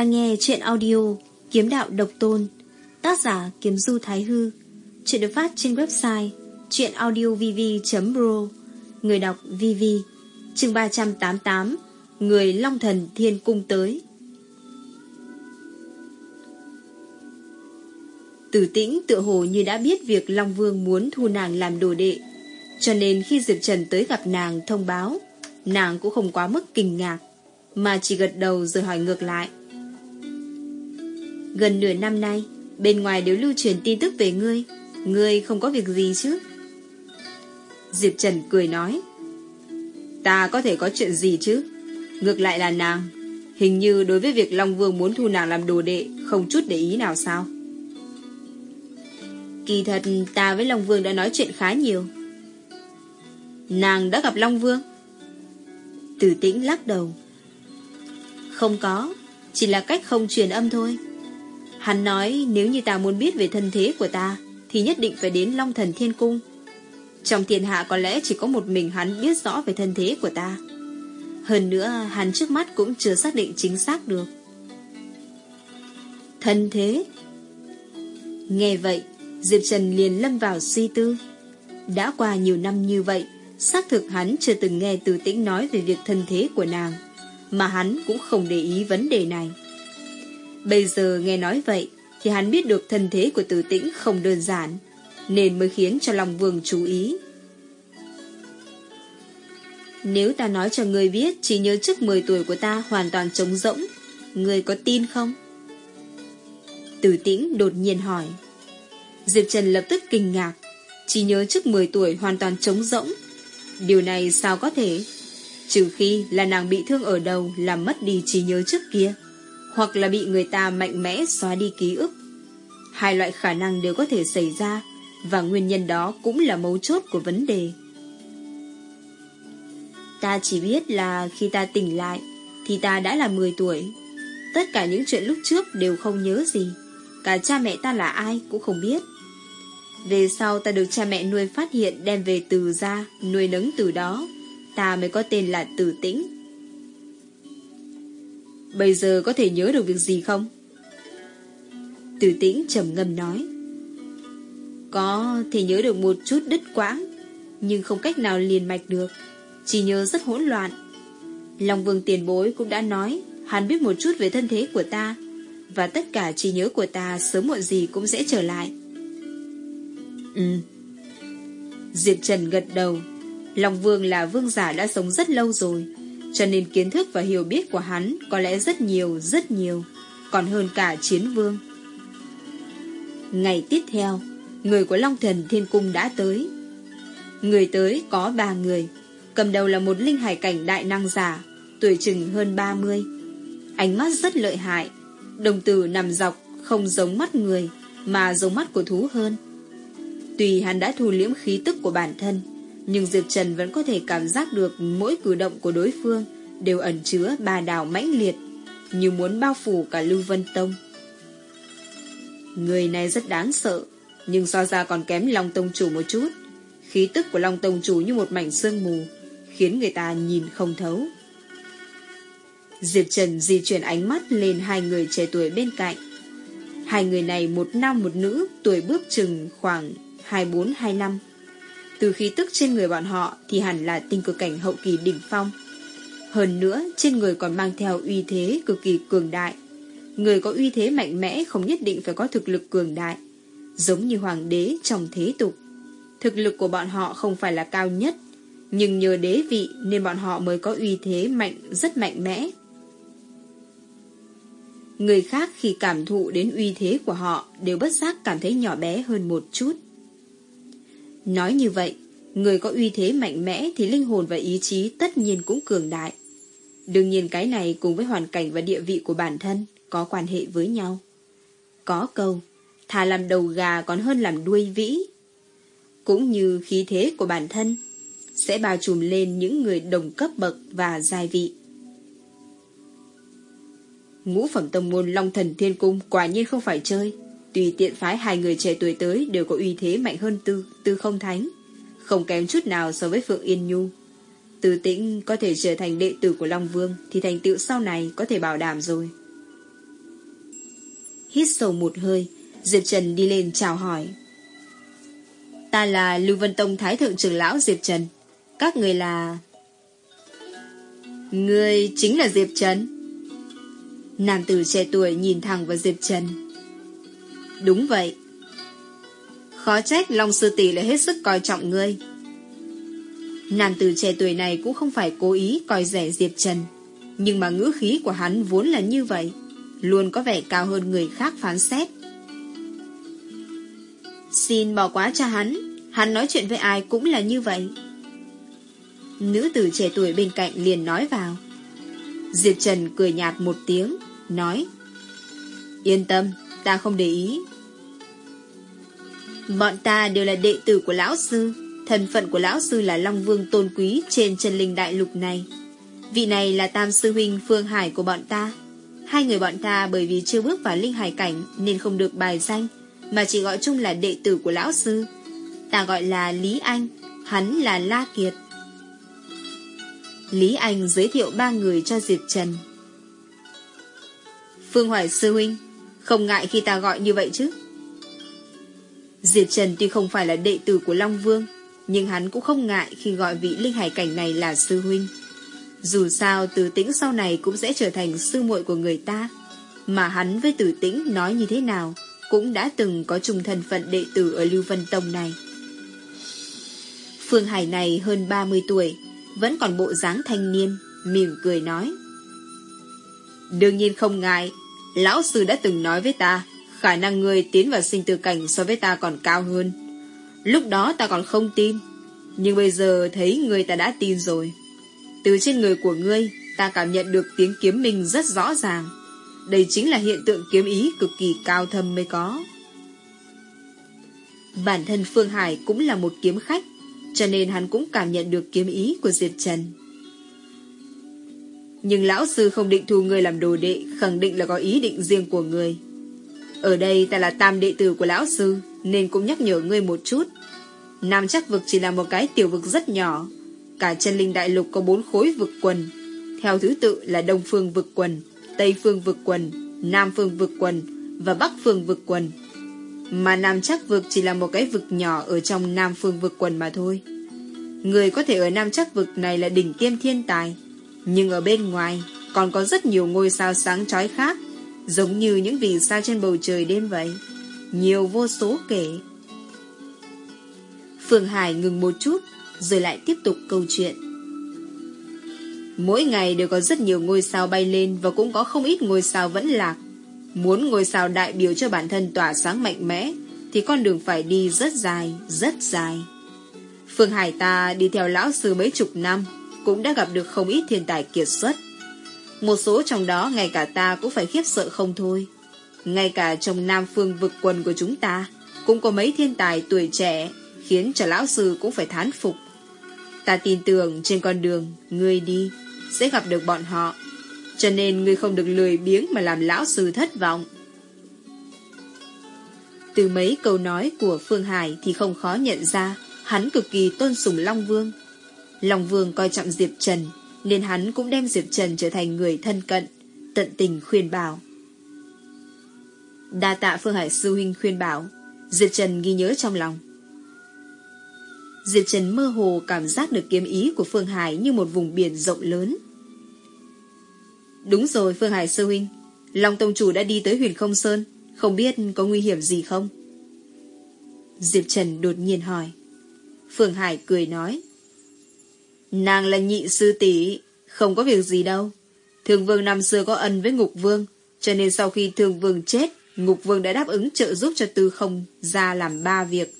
Đang nghe chuyện audio Kiếm đạo độc tôn, Tác giả Kiếm Du Thái Hư. Chuyện được phát trên website Chuyện audiovv.pro Người đọc VV, chương 388 Người Long Thần Thiên Cung tới. Tử tĩnh tựa hồ như đã biết việc Long Vương muốn thu nàng làm đồ đệ, Cho nên khi Diệp Trần tới gặp nàng thông báo, Nàng cũng không quá mức kinh ngạc, Mà chỉ gật đầu rồi hỏi ngược lại. Gần nửa năm nay, Bên ngoài đều lưu truyền tin tức về ngươi. Ngươi không có việc gì chứ? Diệp Trần cười nói. Ta có thể có chuyện gì chứ? Ngược lại là nàng. Hình như đối với việc Long Vương muốn thu nàng làm đồ đệ, Không chút để ý nào sao? Kỳ thật, ta với Long Vương đã nói chuyện khá nhiều. Nàng đã gặp Long Vương? Tử tĩnh lắc đầu. Không có, Chỉ là cách không truyền âm thôi. Hắn nói, nếu như ta muốn biết về thân thế của ta, Thì nhất định phải đến Long Thần Thiên Cung. Trong thiên hạ có lẽ chỉ có một mình hắn biết rõ về thân thế của ta. Hơn nữa, hắn trước mắt cũng chưa xác định chính xác được. Thân thế? Nghe vậy, Diệp Trần liền lâm vào suy tư. Đã qua nhiều năm như vậy, Xác thực hắn chưa từng nghe từ tĩnh nói về việc thân thế của nàng, Mà hắn cũng không để ý vấn đề này. Bây giờ nghe nói vậy, Thì hắn biết được thân thế của tử tĩnh không đơn giản, Nên mới khiến cho Long Vương chú ý. Nếu ta nói cho người biết, Chỉ nhớ trước 10 tuổi của ta hoàn toàn trống rỗng Người có tin không? Tử tĩnh đột nhiên hỏi. Diệp Trần lập tức kinh ngạc. Chỉ nhớ trước 10 tuổi hoàn toàn trống rỗng. Điều này sao có thể? Trừ khi là nàng bị thương ở đầu Làm mất đi trí nhớ trước kia hoặc là bị người ta mạnh mẽ xóa đi ký ức. Hai loại khả năng đều có thể xảy ra, và nguyên nhân đó cũng là mấu chốt của vấn đề. Ta chỉ biết là khi ta tỉnh lại, thì ta đã là 10 tuổi. Tất cả những chuyện lúc trước đều không nhớ gì. Cả cha mẹ ta là ai cũng không biết. Về sau ta được cha mẹ nuôi phát hiện đem về từ ra, nuôi nấng từ đó. Ta mới có tên là Tử Tĩnh. Bây giờ có thể nhớ được việc gì không? Tử tĩnh trầm ngâm nói. Có thể nhớ được một chút đứt quãng, Nhưng không cách nào liền mạch được. Chỉ nhớ rất hỗn loạn. Long vương tiền bối cũng đã nói, Hắn biết một chút về thân thế của ta, Và tất cả trí nhớ của ta Sớm muộn gì cũng sẽ trở lại. Ừ. Diệp Trần gật đầu. Long vương là vương giả đã sống rất lâu rồi cho nên kiến thức và hiểu biết của hắn có lẽ rất nhiều, rất nhiều, còn hơn cả chiến vương. Ngày tiếp theo, người của Long Thần Thiên Cung đã tới. Người tới có ba người, cầm đầu là một linh hải cảnh đại năng giả, tuổi chừng hơn 30. Ánh mắt rất lợi hại, đồng tử nằm dọc, không giống mắt người, mà giống mắt của thú hơn. Tùy hắn đã thu liễm khí tức của bản thân, nhưng Diệp Trần vẫn có thể cảm giác được mỗi cử động của đối phương đều ẩn chứa bà đảo mãnh liệt, như muốn bao phủ cả Lưu Vân Tông. Người này rất đáng sợ, nhưng so ra còn kém Long Tông Chủ một chút. Khí tức của Long Tông Chủ như một mảnh sương mù, khiến người ta nhìn không thấu. Diệp Trần di chuyển ánh mắt lên hai người trẻ tuổi bên cạnh. Hai người này một nam một nữ, tuổi bước chừng khoảng 24-25. Từ khí tức trên người bọn họ thì hẳn là tinh cực cảnh hậu kỳ đỉnh phong. Hơn nữa, trên người còn mang theo uy thế cực kỳ cường đại. Người có uy thế mạnh mẽ không nhất định phải có thực lực cường đại. Giống như hoàng đế trong thế tục. Thực lực của bọn họ không phải là cao nhất, nhưng nhờ đế vị nên bọn họ mới có uy thế mạnh rất mạnh mẽ. Người khác khi cảm thụ đến uy thế của họ đều bất giác cảm thấy nhỏ bé hơn một chút. Nói như vậy, người có uy thế mạnh mẽ thì linh hồn và ý chí tất nhiên cũng cường đại. Đương nhiên cái này cùng với hoàn cảnh và địa vị của bản thân có quan hệ với nhau. Có câu, thà làm đầu gà còn hơn làm đuôi vĩ. Cũng như khí thế của bản thân sẽ bao trùm lên những người đồng cấp bậc và giai vị. Ngũ phẩm tông môn Long Thần Thiên Cung quả nhiên không phải chơi. Tùy tiện phái hai người trẻ tuổi tới đều có uy thế mạnh hơn tư, tư không thánh. Không kém chút nào so với Phượng Yên Nhu. Từ tĩnh có thể trở thành đệ tử của Long Vương thì thành tựu sau này có thể bảo đảm rồi. Hít sâu một hơi, Diệp Trần đi lên chào hỏi. Ta là Lưu Vân Tông Thái Thượng trưởng lão Diệp Trần. Các người là... Người chính là Diệp Trần. Nam tử trẻ tuổi nhìn thẳng vào Diệp Trần. Đúng vậy. Khó trách Long Sư Tỷ lại hết sức coi trọng ngươi. Nam tử trẻ tuổi này cũng không phải cố ý coi rẻ Diệp Trần. Nhưng mà ngữ khí của hắn vốn là như vậy. Luôn có vẻ cao hơn người khác phán xét. Xin bỏ quá cho hắn. Hắn nói chuyện với ai cũng là như vậy. Nữ tử trẻ tuổi bên cạnh liền nói vào. Diệp Trần cười nhạt một tiếng, nói Yên tâm, ta không để ý. Bọn ta đều là đệ tử của Lão Sư. Thân phận của Lão Sư là Long Vương tôn quý trên chân linh đại lục này. Vị này là Tam Sư Huynh Phương Hải của bọn ta. Hai người bọn ta bởi vì chưa bước vào linh hải cảnh nên không được bài danh, mà chỉ gọi chung là đệ tử của Lão Sư. Ta gọi là Lý Anh, hắn là La Kiệt. Lý Anh giới thiệu ba người cho Diệp Trần. Phương Hoài Sư Huynh, không ngại khi ta gọi như vậy chứ? Diệp Trần tuy không phải là đệ tử của Long Vương, nhưng hắn cũng không ngại khi gọi vị linh hải cảnh này là Sư Huynh. Dù sao Tử Tĩnh sau này cũng sẽ trở thành sư muội của người ta, mà hắn với Tử Tĩnh nói như thế nào cũng đã từng có chung thân phận đệ tử ở Lưu Vân Tông này. Phương Hải này hơn 30 tuổi, vẫn còn bộ dáng thanh niên, mỉm cười nói. Đương nhiên không ngại, lão sư đã từng nói với ta, khả năng người tiến vào sinh tử cảnh so với ta còn cao hơn. Lúc đó ta còn không tin, nhưng bây giờ thấy người ta đã tin rồi. Từ trên người của ngươi, ta cảm nhận được tiếng kiếm mình rất rõ ràng. Đây chính là hiện tượng kiếm ý cực kỳ cao thâm mới có. Bản thân Phương Hải cũng là một kiếm khách, cho nên hắn cũng cảm nhận được kiếm ý của Diệp Trần. Nhưng lão sư không định thu người làm đồ đệ, khẳng định là có ý định riêng của người. Ở đây ta là tam đệ tử của lão sư, nên cũng nhắc nhở ngươi một chút. Nam chắc vực chỉ là một cái tiểu vực rất nhỏ. Cả chân linh đại lục có bốn khối vực quần. Theo thứ tự là Đông Phương vực quần, Tây Phương vực quần, Nam Phương vực quần và Bắc Phương vực quần. Mà Nam chắc vực chỉ là một cái vực nhỏ ở trong Nam Phương vực quần mà thôi. Người có thể ở Nam chắc vực này là đỉnh tiêm thiên tài. Nhưng ở bên ngoài còn có rất nhiều ngôi sao sáng chói khác giống như những vì sao trên bầu trời đêm vậy. Nhiều vô số kể. Phương Hải ngừng một chút, rồi lại tiếp tục câu chuyện. Mỗi ngày đều có rất nhiều ngôi sao bay lên và cũng có không ít ngôi sao vẫn lạc. Muốn ngôi sao đại biểu cho bản thân tỏa sáng mạnh mẽ, thì con đường phải đi rất dài, rất dài. Phương Hải ta đi theo lão sư mấy chục năm, cũng đã gặp được không ít thiên tài kiệt xuất. Một số trong đó ngay cả ta cũng phải khiếp sợ không thôi. Ngay cả trong Nam Phương vực quần của chúng ta, cũng có mấy thiên tài tuổi trẻ, khiến cho lão sư cũng phải thán phục. Ta tin tưởng trên con đường, ngươi đi, sẽ gặp được bọn họ. Cho nên ngươi không được lười biếng mà làm lão sư thất vọng. Từ mấy câu nói của Phương Hải thì không khó nhận ra, hắn cực kỳ tôn sùng Long Vương. Long Vương coi trọng Diệp Trần nên hắn cũng đem Diệp Trần trở thành người thân cận, tận tình khuyên bảo. Đa tạ Phương Hải Sư Huynh khuyên bảo, Diệp Trần ghi nhớ trong lòng. Diệp Trần mơ hồ cảm giác được kiếm ý của Phương Hải như một vùng biển rộng lớn. Đúng rồi Phương Hải Sư Huynh, Long Tông Chủ đã đi tới huyền không sơn, không biết có nguy hiểm gì không? Diệp Trần đột nhiên hỏi. Phương Hải cười nói. Nàng là nhị sư tỷ, Không có việc gì đâu. Thường vương năm xưa có ân với ngục vương, Cho nên sau khi thường vương chết, Ngục vương đã đáp ứng trợ giúp cho tư không Ra làm ba việc.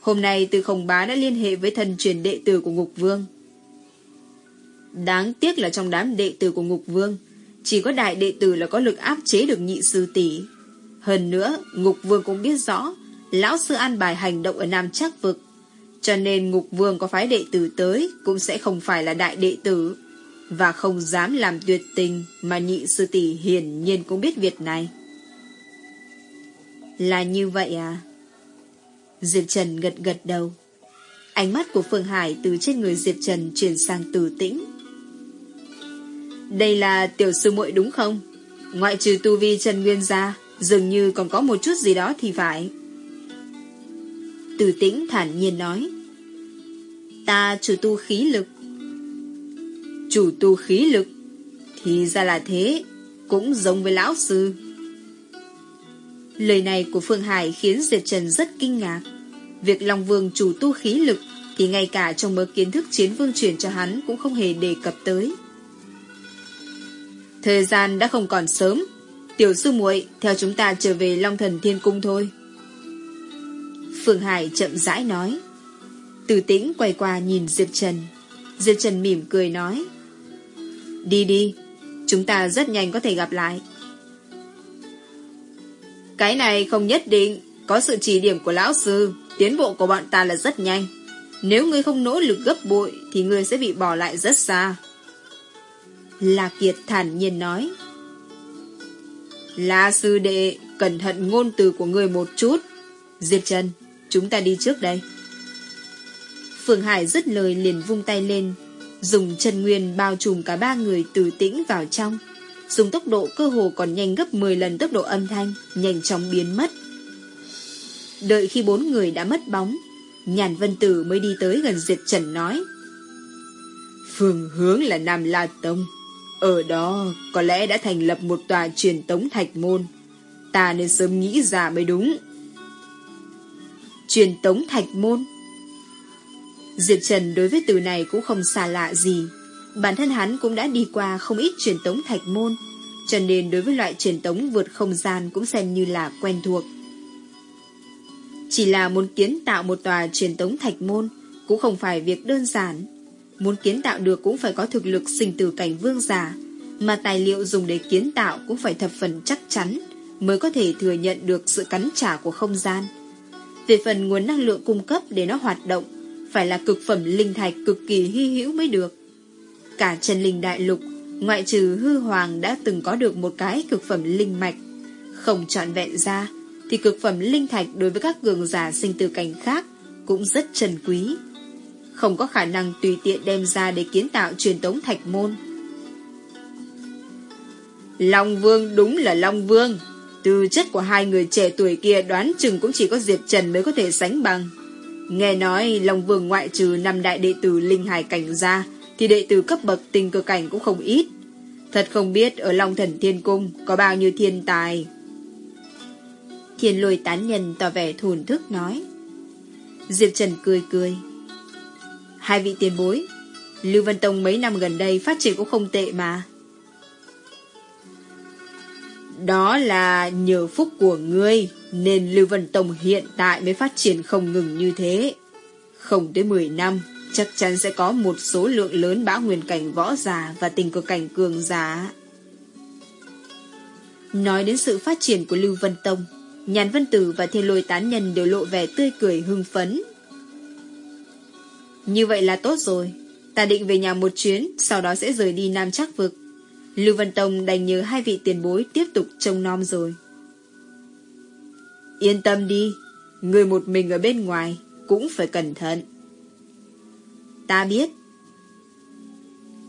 Hôm nay tư không bá đã liên hệ với thần truyền đệ tử của ngục vương. Đáng tiếc là trong đám đệ tử của ngục vương, Chỉ có đại đệ tử là có lực áp chế được nhị sư tỷ. Hơn nữa, Ngục vương cũng biết rõ, Lão sư an bài hành động ở Nam Trác Vực cho nên ngục vương có phái đệ tử tới Cũng sẽ không phải là đại đệ tử, Và không dám làm tuyệt tình Mà nhị sư tỷ hiển nhiên cũng biết việc này. Là như vậy à? Diệp Trần gật gật đầu. Ánh mắt của Phương Hải Từ trên người Diệp Trần chuyển sang từ tĩnh. Đây là tiểu sư muội đúng không? Ngoại trừ tu vi Trần Nguyên gia Dường như còn có một chút gì đó thì phải. Từ tĩnh thản nhiên nói. Ta chủ tu khí lực. Chủ tu khí lực? Thì ra là thế, cũng giống với lão sư. Lời này của Phương Hải khiến Diệp Trần rất kinh ngạc. Việc Long Vương chủ tu khí lực thì ngay cả trong mớ kiến thức chiến vương truyền cho hắn cũng không hề đề cập tới. Thời gian đã không còn sớm, tiểu sư muội theo chúng ta trở về Long Thần Thiên Cung thôi. Phương Hải chậm rãi nói. Từ tĩnh quay qua nhìn Diệp Trần. Diệp Trần mỉm cười nói. Đi đi, chúng ta rất nhanh có thể gặp lại. Cái này không nhất định, có sự chỉ điểm của lão sư, tiến bộ của bọn ta là rất nhanh. Nếu ngươi không nỗ lực gấp bội thì ngươi sẽ bị bỏ lại rất xa. La Kiệt thản nhiên nói. La sư đệ, cẩn thận ngôn từ của ngươi một chút. Diệp Trần, chúng ta đi trước đây. Phương Hải dứt lời liền vung tay lên, dùng chân nguyên bao trùm cả ba người từ tĩnh vào trong, dùng tốc độ cơ hồ còn nhanh gấp 10 lần tốc độ âm thanh, nhanh chóng biến mất. Đợi khi bốn người đã mất bóng, Nhàn Vân Tử mới đi tới gần Diệp Trần nói. Phương hướng là Nam La Tông. Ở đó có lẽ đã thành lập một tòa truyền tống thạch môn. Ta nên sớm nghĩ ra mới đúng. Truyền tống thạch môn Diệp Trần đối với từ này cũng không xa lạ gì. Bản thân hắn cũng đã đi qua không ít truyền tống thạch môn, cho nên đối với loại truyền tống vượt không gian cũng xem như là quen thuộc. Chỉ là muốn kiến tạo một tòa truyền tống thạch môn cũng không phải việc đơn giản. Muốn kiến tạo được cũng phải có thực lực sinh từ cảnh vương giả, mà tài liệu dùng để kiến tạo cũng phải thập phần chắc chắn mới có thể thừa nhận được sự cắn trả của không gian. Về phần nguồn năng lượng cung cấp để nó hoạt động, phải là cực phẩm linh thạch cực kỳ hy hữu mới được. Cả chân linh đại lục, ngoại trừ hư hoàng đã từng có được một cái cực phẩm linh mạch, không trọn vẹn ra, thì cực phẩm linh thạch đối với các cường giả sinh từ cảnh khác cũng rất trần quý. Không có khả năng tùy tiện đem ra để kiến tạo truyền tống thạch môn. Long Vương đúng là Long Vương. Tư chất của hai người trẻ tuổi kia đoán chừng cũng chỉ có Diệp Trần mới có thể sánh bằng. Nghe nói Long Vương ngoại trừ năm đại đệ tử Linh Hải Cảnh ra, thì đệ tử cấp bậc tình cơ cảnh cũng không ít. Thật không biết ở Long Thần Thiên Cung có bao nhiêu thiên tài. Thiên lôi tán nhân tỏ vẻ thùn thức nói. Diệp Trần cười cười. Hai vị tiền bối, Lưu Vân Tông mấy năm gần đây phát triển cũng không tệ mà. Đó là nhờ phúc của ngươi, nên Lưu Vân Tông hiện tại mới phát triển không ngừng như thế. Không tới 10 năm, chắc chắn sẽ có một số lượng lớn bão nguyên cảnh võ giả và tình cực cảnh cường giả. Nói đến sự phát triển của Lưu Vân Tông, Nhàn Vân Tử và Thiên Lôi Tán Nhân đều lộ vẻ tươi cười hưng phấn. Như vậy là tốt rồi. Ta định về nhà một chuyến, sau đó sẽ rời đi Nam Trắc Vực. Lưu Văn Tông đành nhờ hai vị tiền bối tiếp tục trông nom rồi. Yên tâm đi, người một mình ở bên ngoài cũng phải cẩn thận. Ta biết.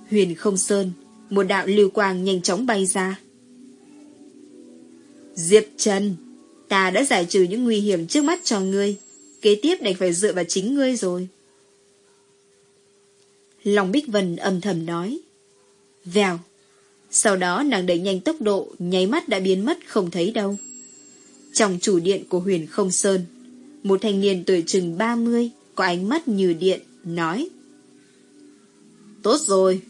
Huyền không sơn, một đạo lưu quang nhanh chóng bay ra. Diệp Trần, ta đã giải trừ những nguy hiểm trước mắt cho ngươi. Kế tiếp đành phải dựa vào chính ngươi rồi. Long Bích Vân âm thầm nói. Vèo. Sau đó nàng đẩy nhanh tốc độ, nháy mắt đã biến mất không thấy đâu. Trong chủ điện của huyền không sơn, một thanh niên tuổi chừng 30, có ánh mắt như điện, nói. Tốt rồi,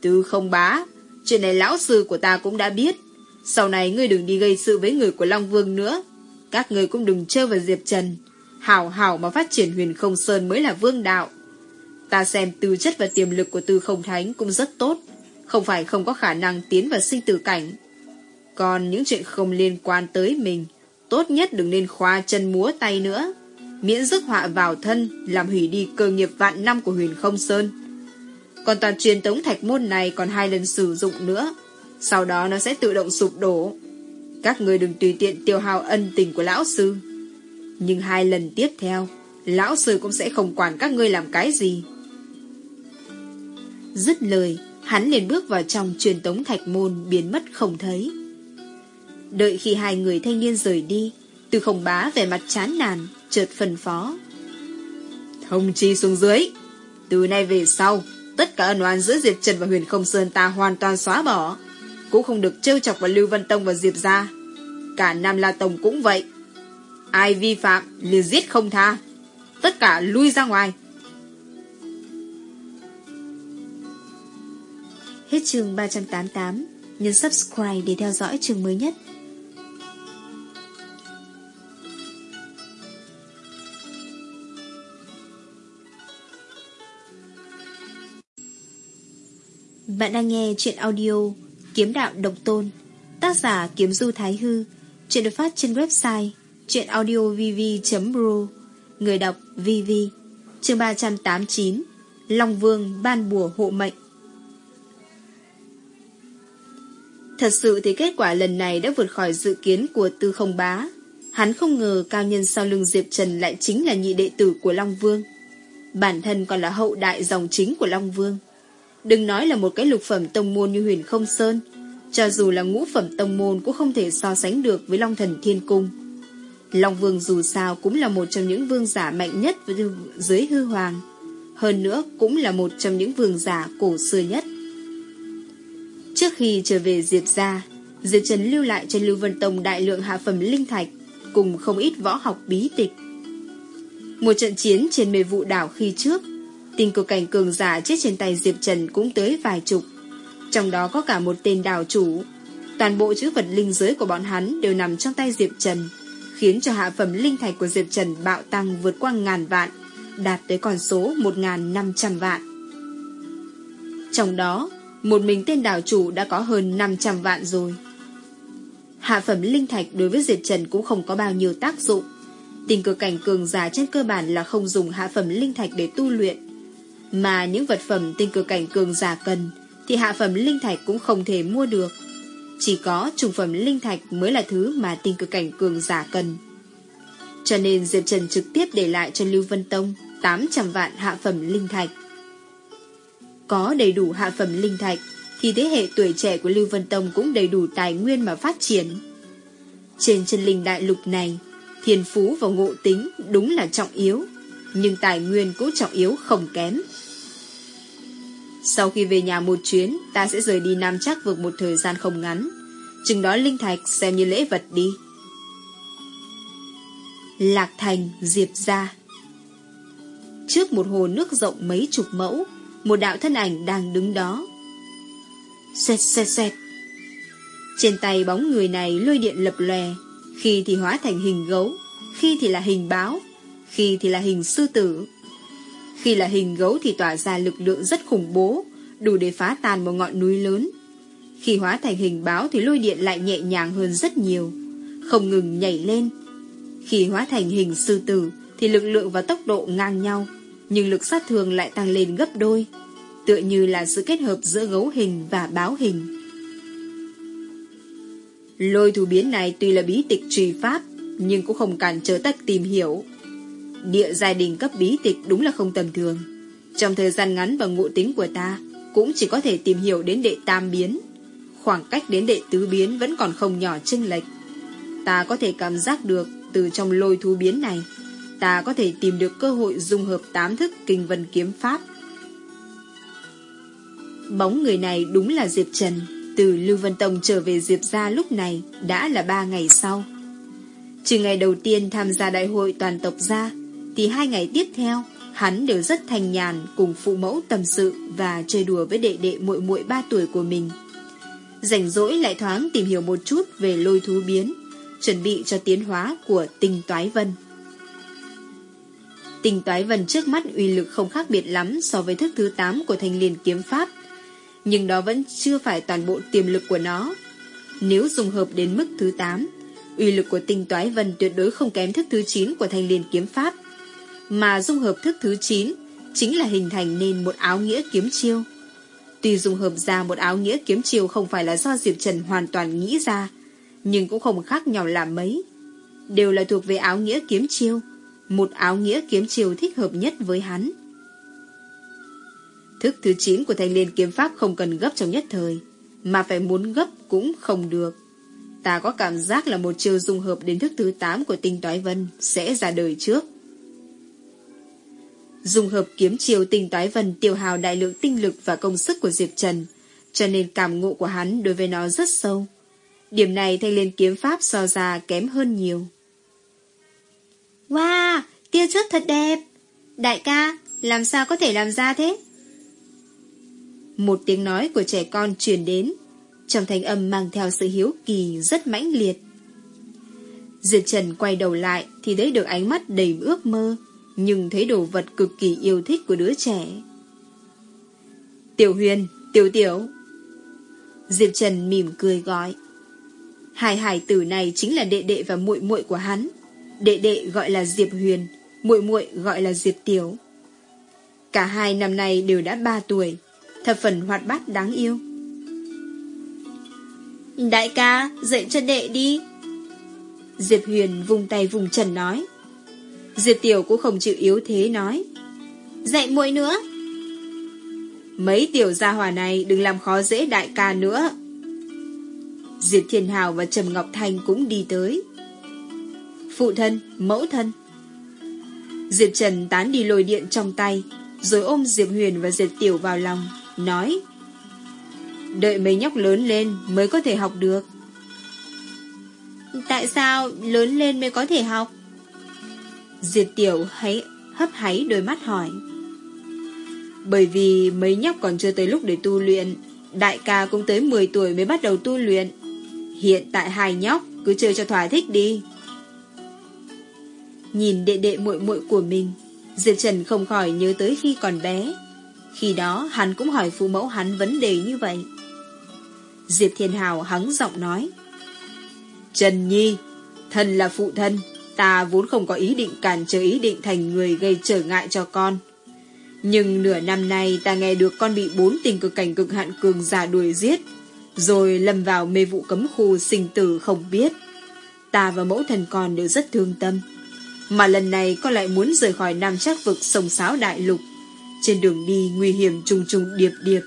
tư không bá, chuyện này lão sư của ta cũng đã biết. Sau này ngươi đừng đi gây sự với người của Long Vương nữa. Các người cũng đừng chơi vào Diệp Trần. Hảo hảo mà phát triển huyền không sơn mới là vương đạo. Ta xem tư chất và tiềm lực của tư không thánh cũng rất tốt. Không phải không có khả năng tiến vào sinh tử cảnh. Còn những chuyện không liên quan tới mình, tốt nhất đừng nên khoa chân múa tay nữa. Miễn rước họa vào thân, làm hủy đi cơ nghiệp vạn năm của huyền không sơn. Còn toàn truyền tống thạch môn này còn hai lần sử dụng nữa. Sau đó nó sẽ tự động sụp đổ. Các người đừng tùy tiện tiêu hao ân tình của lão sư. Nhưng hai lần tiếp theo, lão sư cũng sẽ không quản các ngươi làm cái gì. Dứt lời, hắn liền bước vào trong truyền tống thạch môn biến mất không thấy. Đợi khi hai người thanh niên rời đi, từ khổng bá về mặt chán nản, chợt phân phó. Thông chi xuống dưới. Từ nay về sau, tất cả ân oán giữa Diệp Trần và Huyền Không Sơn ta hoàn toàn xóa bỏ. Cũng không được trêu chọc vào Lưu Vân Tông và Diệp gia. Cả Nam La Tông cũng vậy. Ai vi phạm liền giết không tha. Tất cả lui ra ngoài. Hết chương 388. Nhấn subscribe để theo dõi chương mới nhất. Bạn đang nghe chuyện audio Kiếm đạo độc tôn, Tác giả Kiếm Du Thái Hư, Chuyện được phát trên website Chuyện audiovv.ro Người đọc VV Chương 389 Long Vương ban bùa hộ mệnh Thật sự thì kết quả lần này đã vượt khỏi dự kiến của tư không bá. Hắn không ngờ cao nhân sau lưng Diệp Trần lại chính là nhị đệ tử của Long Vương. Bản thân còn là hậu đại dòng chính của Long Vương. Đừng nói là một cái lục phẩm tông môn như huyền không sơn. Cho dù là ngũ phẩm tông môn cũng không thể so sánh được với Long Thần Thiên Cung. Long Vương dù sao cũng là một trong những vương giả mạnh nhất dưới hư hoàng. Hơn nữa cũng là một trong những vương giả cổ xưa nhất. Trước khi trở về Diệp gia, Diệp Trần lưu lại cho Lưu Vân Tông đại lượng hạ phẩm linh thạch cùng không ít võ học bí tịch. Một trận chiến trên mê vụ đảo khi trước, tình cực cảnh cường giả chết trên tay Diệp Trần cũng tới vài chục. Trong đó có cả một tên đảo chủ. Toàn bộ chữ vật linh giới của bọn hắn đều nằm trong tay Diệp Trần, khiến cho hạ phẩm linh thạch của Diệp Trần bạo tăng vượt qua ngàn vạn, đạt tới con số 1.500 vạn. Trong đó, một mình tên đảo chủ đã có hơn 500 vạn rồi. Hạ phẩm linh thạch đối với Diệp Trần cũng không có bao nhiêu tác dụng. Tình cờ cảnh cường giả trên cơ bản là không dùng hạ phẩm linh thạch để tu luyện. Mà những vật phẩm tinh cờ cảnh cường giả cần thì hạ phẩm linh thạch cũng không thể mua được. Chỉ có trùng phẩm linh thạch mới là thứ mà tinh cờ cảnh cường giả cần. Cho nên Diệp Trần trực tiếp để lại cho Lưu Vân Tông 800 vạn hạ phẩm linh thạch. Có đầy đủ hạ phẩm linh thạch thì thế hệ tuổi trẻ của Lưu Vân Tông cũng đầy đủ tài nguyên mà phát triển. Trên chân linh đại lục này, thiên phú và ngộ tính đúng là trọng yếu, nhưng tài nguyên cũng trọng yếu không kém. Sau khi về nhà một chuyến, ta sẽ rời đi Nam Chắc vượt một thời gian không ngắn. Chừng đó linh thạch xem như lễ vật đi. Lạc Thành, Diệp Gia Trước một hồ nước rộng mấy chục mẫu, một đạo thân ảnh đang đứng đó. Xẹt xẹt xẹt. Trên tay bóng người này lôi điện lập lòe, khi thì hóa thành hình gấu, khi thì là hình báo, khi thì là hình sư tử. Khi là hình gấu thì tỏa ra lực lượng rất khủng bố, đủ để phá tan một ngọn núi lớn. Khi hóa thành hình báo thì lôi điện lại nhẹ nhàng hơn rất nhiều, không ngừng nhảy lên. Khi hóa thành hình sư tử thì lực lượng và tốc độ ngang nhau, nhưng lực sát thương lại tăng lên gấp đôi, tựa như là sự kết hợp giữa gấu hình và báo hình. Lôi thủ biến này tuy là bí tịch trì pháp, nhưng cũng không cản trở tách tìm hiểu. Địa gia đình cấp bí tịch đúng là không tầm thường. Trong thời gian ngắn và ngộ tính của ta, cũng chỉ có thể tìm hiểu đến đệ tam biến. Khoảng cách đến đệ tứ biến vẫn còn không nhỏ chênh lệch. Ta có thể cảm giác được từ trong lôi thú biến này ta có thể tìm được cơ hội dung hợp tám thức kinh vân kiếm pháp. Bóng người này đúng là Diệp Trần, từ Lưu Vân Tông trở về Diệp gia lúc này đã là ba ngày sau. Trừ ngày đầu tiên tham gia đại hội toàn tộc gia, thì hai ngày tiếp theo, hắn đều rất thành nhàn cùng phụ mẫu tâm sự và chơi đùa với đệ đệ muội muội ba tuổi của mình. Rảnh rỗi lại thoáng tìm hiểu một chút về lôi thú biến, chuẩn bị cho tiến hóa của tinh toái vân. Tình toái vần trước mắt uy lực không khác biệt lắm so với thức thứ 8 của thanh liền kiếm pháp. Nhưng đó vẫn chưa phải toàn bộ tiềm lực của nó. Nếu dùng hợp đến mức thứ 8, uy lực của tinh toái vần tuyệt đối không kém thức thứ 9 của thanh liền kiếm pháp. Mà dung hợp thức thứ 9 chính là hình thành nên một áo nghĩa kiếm chiêu. Tuy dùng hợp ra một áo nghĩa kiếm chiêu không phải là do Diệp Trần hoàn toàn nghĩ ra, nhưng cũng không khác nhau là mấy. Đều là thuộc về áo nghĩa kiếm chiêu một áo nghĩa kiếm chiều thích hợp nhất với hắn. Thức thứ 9 của thanh niên kiếm pháp không cần gấp trong nhất thời, mà phải muốn gấp cũng không được. ta có cảm giác là một chiều dung hợp đến thức thứ 8 của tinh toái vân sẽ ra đời trước. Dung hợp kiếm chiều tinh toái vân tiêu hào đại lượng tinh lực và công sức của Diệp Trần, cho nên cảm ngộ của hắn đối với nó rất sâu. Điểm này thanh liên kiếm pháp so ra kém hơn nhiều. Wow, tia chớp thật đẹp. Đại ca, làm sao có thể làm ra thế? Một tiếng nói của trẻ con truyền đến, trong thanh âm mang theo sự hiếu kỳ rất mãnh liệt. Diệp Trần quay đầu lại thì thấy được ánh mắt đầy ước mơ, nhưng thấy đồ vật cực kỳ yêu thích của đứa trẻ. Tiểu Huyền, Tiểu Tiểu. Diệp Trần mỉm cười gọi. Hai hải tử này chính là đệ đệ và muội muội của hắn. Đệ đệ gọi là Diệp Huyền, muội muội gọi là Diệp Tiểu. Cả hai năm nay đều đã ba tuổi, thập phần hoạt bát đáng yêu. Đại ca, dạy cho đệ đi. Diệp Huyền vùng tay vùng trần nói. Diệp Tiểu cũng không chịu yếu thế nói. Dạy muội nữa. Mấy tiểu gia hòa này đừng làm khó dễ đại ca nữa. Diệp Thiên Hào và Trầm Ngọc Thanh cũng đi tới. Phụ thân, mẫu thân. Diệp Trần tán đi lồi điện trong tay, rồi ôm Diệp Huyền và Diệp Tiểu vào lòng, nói Đợi mấy nhóc lớn lên mới có thể học được. Tại sao lớn lên mới có thể học? Diệp Tiểu hãy hấp háy đôi mắt hỏi. Bởi vì mấy nhóc còn chưa tới lúc để tu luyện, đại ca cũng tới 10 tuổi mới bắt đầu tu luyện. Hiện tại hai nhóc cứ chơi cho thỏa thích đi. Nhìn đệ đệ muội muội của mình, Diệp Trần không khỏi nhớ tới khi còn bé. Khi đó hắn cũng hỏi phụ mẫu hắn vấn đề như vậy. Diệp Thiên Hào hắng giọng nói. Trần Nhi, thân là phụ thân, ta vốn không có ý định cản trở ý định thành người gây trở ngại cho con. Nhưng nửa năm nay ta nghe được con bị bốn tình cực cảnh cực hạn cường giả đuổi giết, rồi lâm vào mê vụ cấm khu sinh tử không biết. Ta và mẫu thần con đều rất thương tâm. Mà lần này con lại muốn rời khỏi Nam Trác vực sông sáo đại lục. Trên đường đi nguy hiểm trùng trùng điệp điệp.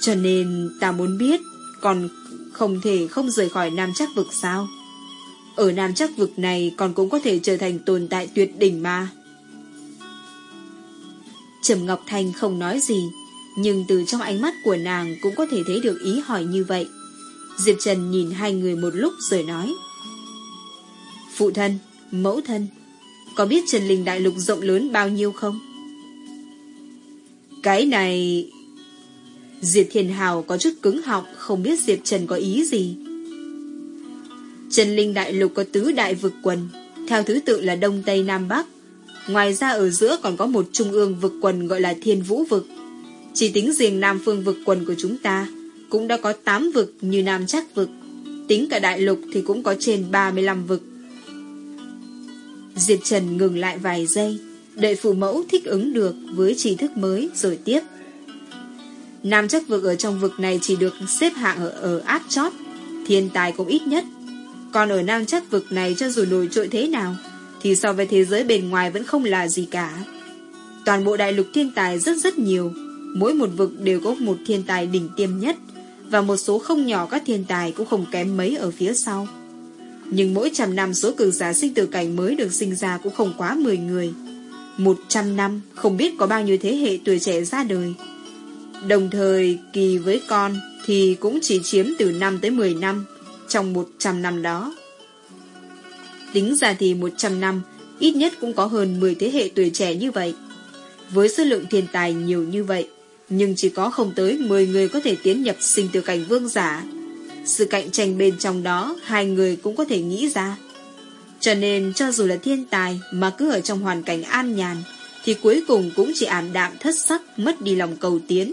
Cho nên ta muốn biết con không thể không rời khỏi Nam Trác vực sao? Ở Nam Trác vực này con cũng có thể trở thành tồn tại tuyệt đỉnh mà. Trầm Ngọc Thanh không nói gì, nhưng từ trong ánh mắt của nàng cũng có thể thấy được ý hỏi như vậy. Diệp Trần nhìn hai người một lúc rồi nói. Phụ thân, mẫu thân, có biết Trần Linh Đại Lục rộng lớn bao nhiêu không? Cái này... Diệp Thiên Hào có chút cứng họng không biết Diệp Trần có ý gì. Trần Linh Đại Lục có tứ đại vực quần, theo thứ tự là Đông Tây Nam Bắc. Ngoài ra ở giữa còn có một trung ương vực quần gọi là Thiên Vũ Vực. Chỉ tính riêng Nam Phương vực quần của chúng ta, cũng đã có 8 vực như Nam Chắc Vực. Tính cả đại lục thì cũng có trên 35 vực. Diệp Trần ngừng lại vài giây, đợi phụ mẫu thích ứng được với trí thức mới rồi tiếp. Nam chắc vực ở trong vực này chỉ được xếp hạng ở, ở áp chót, thiên tài cũng ít nhất. Còn ở Nam chắc vực này cho dù nổi trội thế nào, thì so với thế giới bên ngoài vẫn không là gì cả. Toàn bộ đại lục thiên tài rất rất nhiều, mỗi một vực đều có một thiên tài đỉnh tiêm nhất, và một số không nhỏ các thiên tài cũng không kém mấy ở phía sau. Nhưng mỗi trăm năm số cường giả sinh tử cảnh mới được sinh ra cũng không quá 10 người. Một trăm năm không biết có bao nhiêu thế hệ tuổi trẻ ra đời. Đồng thời kỳ với con thì cũng chỉ chiếm từ 5 tới 10 năm trong 100 năm đó. Tính ra thì 100 năm ít nhất cũng có hơn 10 thế hệ tuổi trẻ như vậy. Với số lượng thiên tài nhiều như vậy, nhưng chỉ có không tới 10 người có thể tiến nhập sinh tử cảnh vương giả sự cạnh tranh bên trong đó, Hai người cũng có thể nghĩ ra. Cho nên, cho dù là thiên tài Mà cứ ở trong hoàn cảnh an nhàn, Thì cuối cùng cũng chỉ ảm đạm thất sắc, Mất đi lòng cầu tiến,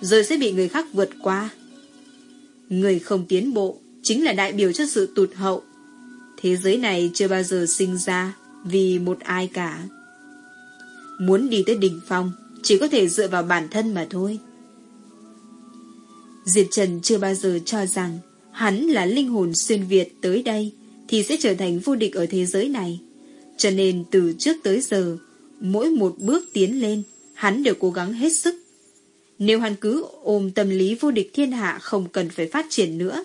Rồi sẽ bị người khác vượt qua. Người không tiến bộ Chính là đại biểu cho sự tụt hậu. Thế giới này chưa bao giờ sinh ra Vì một ai cả. Muốn đi tới đỉnh phong, Chỉ có thể dựa vào bản thân mà thôi. Diệp Trần chưa bao giờ cho rằng hắn là linh hồn xuyên Việt tới đây thì sẽ trở thành vô địch ở thế giới này. Cho nên từ trước tới giờ, mỗi một bước tiến lên, hắn đều cố gắng hết sức. Nếu hắn cứ ôm tâm lý vô địch thiên hạ không cần phải phát triển nữa,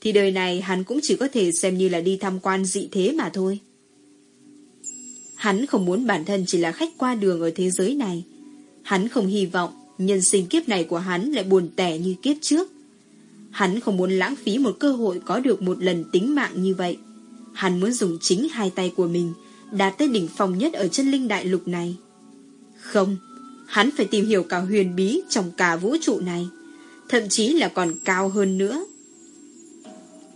thì đời này hắn cũng chỉ có thể xem như là đi tham quan dị thế mà thôi. Hắn không muốn bản thân chỉ là khách qua đường ở thế giới này. Hắn không hy vọng nhân sinh kiếp này của hắn lại buồn tẻ như kiếp trước. Hắn không muốn lãng phí một cơ hội có được một lần tính mạng như vậy. Hắn muốn dùng chính hai tay của mình đạt tới đỉnh phong nhất ở chân linh đại lục này. Không, hắn phải tìm hiểu cả huyền bí trong cả vũ trụ này, thậm chí là còn cao hơn nữa.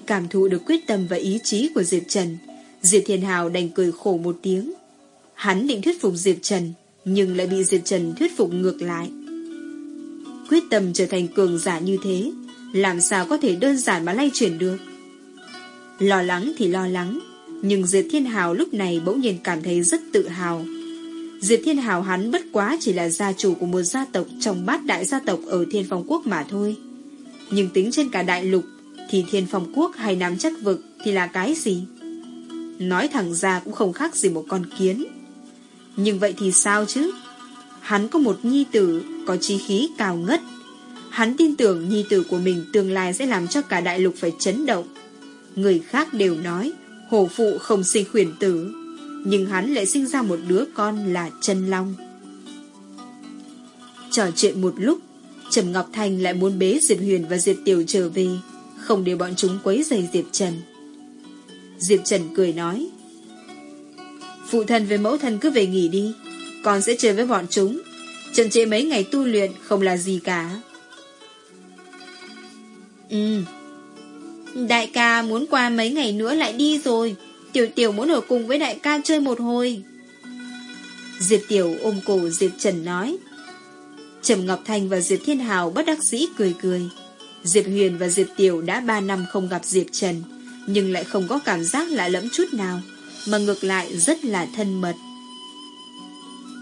Cảm thụ được quyết tâm và ý chí của Diệp Trần, Diệp Thiên Hào đành cười khổ một tiếng. Hắn định thuyết phục Diệp Trần, nhưng lại bị Diệp Trần thuyết phục ngược lại. Quyết tâm trở thành cường giả như thế, làm sao có thể đơn giản mà lay chuyển được. Lo lắng thì lo lắng, nhưng Diệp Thiên Hào lúc này bỗng nhiên cảm thấy rất tự hào. Diệp Thiên Hào hắn bất quá chỉ là gia chủ của một gia tộc trong bát đại gia tộc ở Thiên Phong Quốc mà thôi. Nhưng tính trên cả đại lục, thì Thiên Phong Quốc hay Nam Chắc Vực thì là cái gì? Nói thẳng ra cũng không khác gì một con kiến. Nhưng vậy thì sao chứ? Hắn có một nhi tử có chi khí cao ngất. Hắn tin tưởng nhi tử của mình tương lai sẽ làm cho cả đại lục phải chấn động. Người khác đều nói hổ phụ không sinh khuyển tử, nhưng hắn lại sinh ra một đứa con là chân long. Trò chuyện một lúc, Trầm Ngọc Thành lại muốn bế Diệp Huyền và Diệp Tiểu trở về, không để bọn chúng quấy rầy Diệp Trần. Diệp Trần cười nói, Phụ thân với mẫu thân cứ về nghỉ đi, con sẽ chơi với bọn chúng. Trần trễ mấy ngày tu luyện không là gì cả. Ừ, Đại ca muốn qua mấy ngày nữa lại đi rồi. Tiểu tiểu muốn ở cùng với đại ca chơi một hồi. Diệp Tiểu ôm cổ Diệp Trần nói. Trầm Ngọc Thành và Diệp Thiên Hào bất đắc dĩ cười cười. Diệp Huyền và Diệp Tiểu đã ba năm không gặp Diệp Trần, nhưng lại không có cảm giác lạ lẫm chút nào, mà ngược lại rất là thân mật.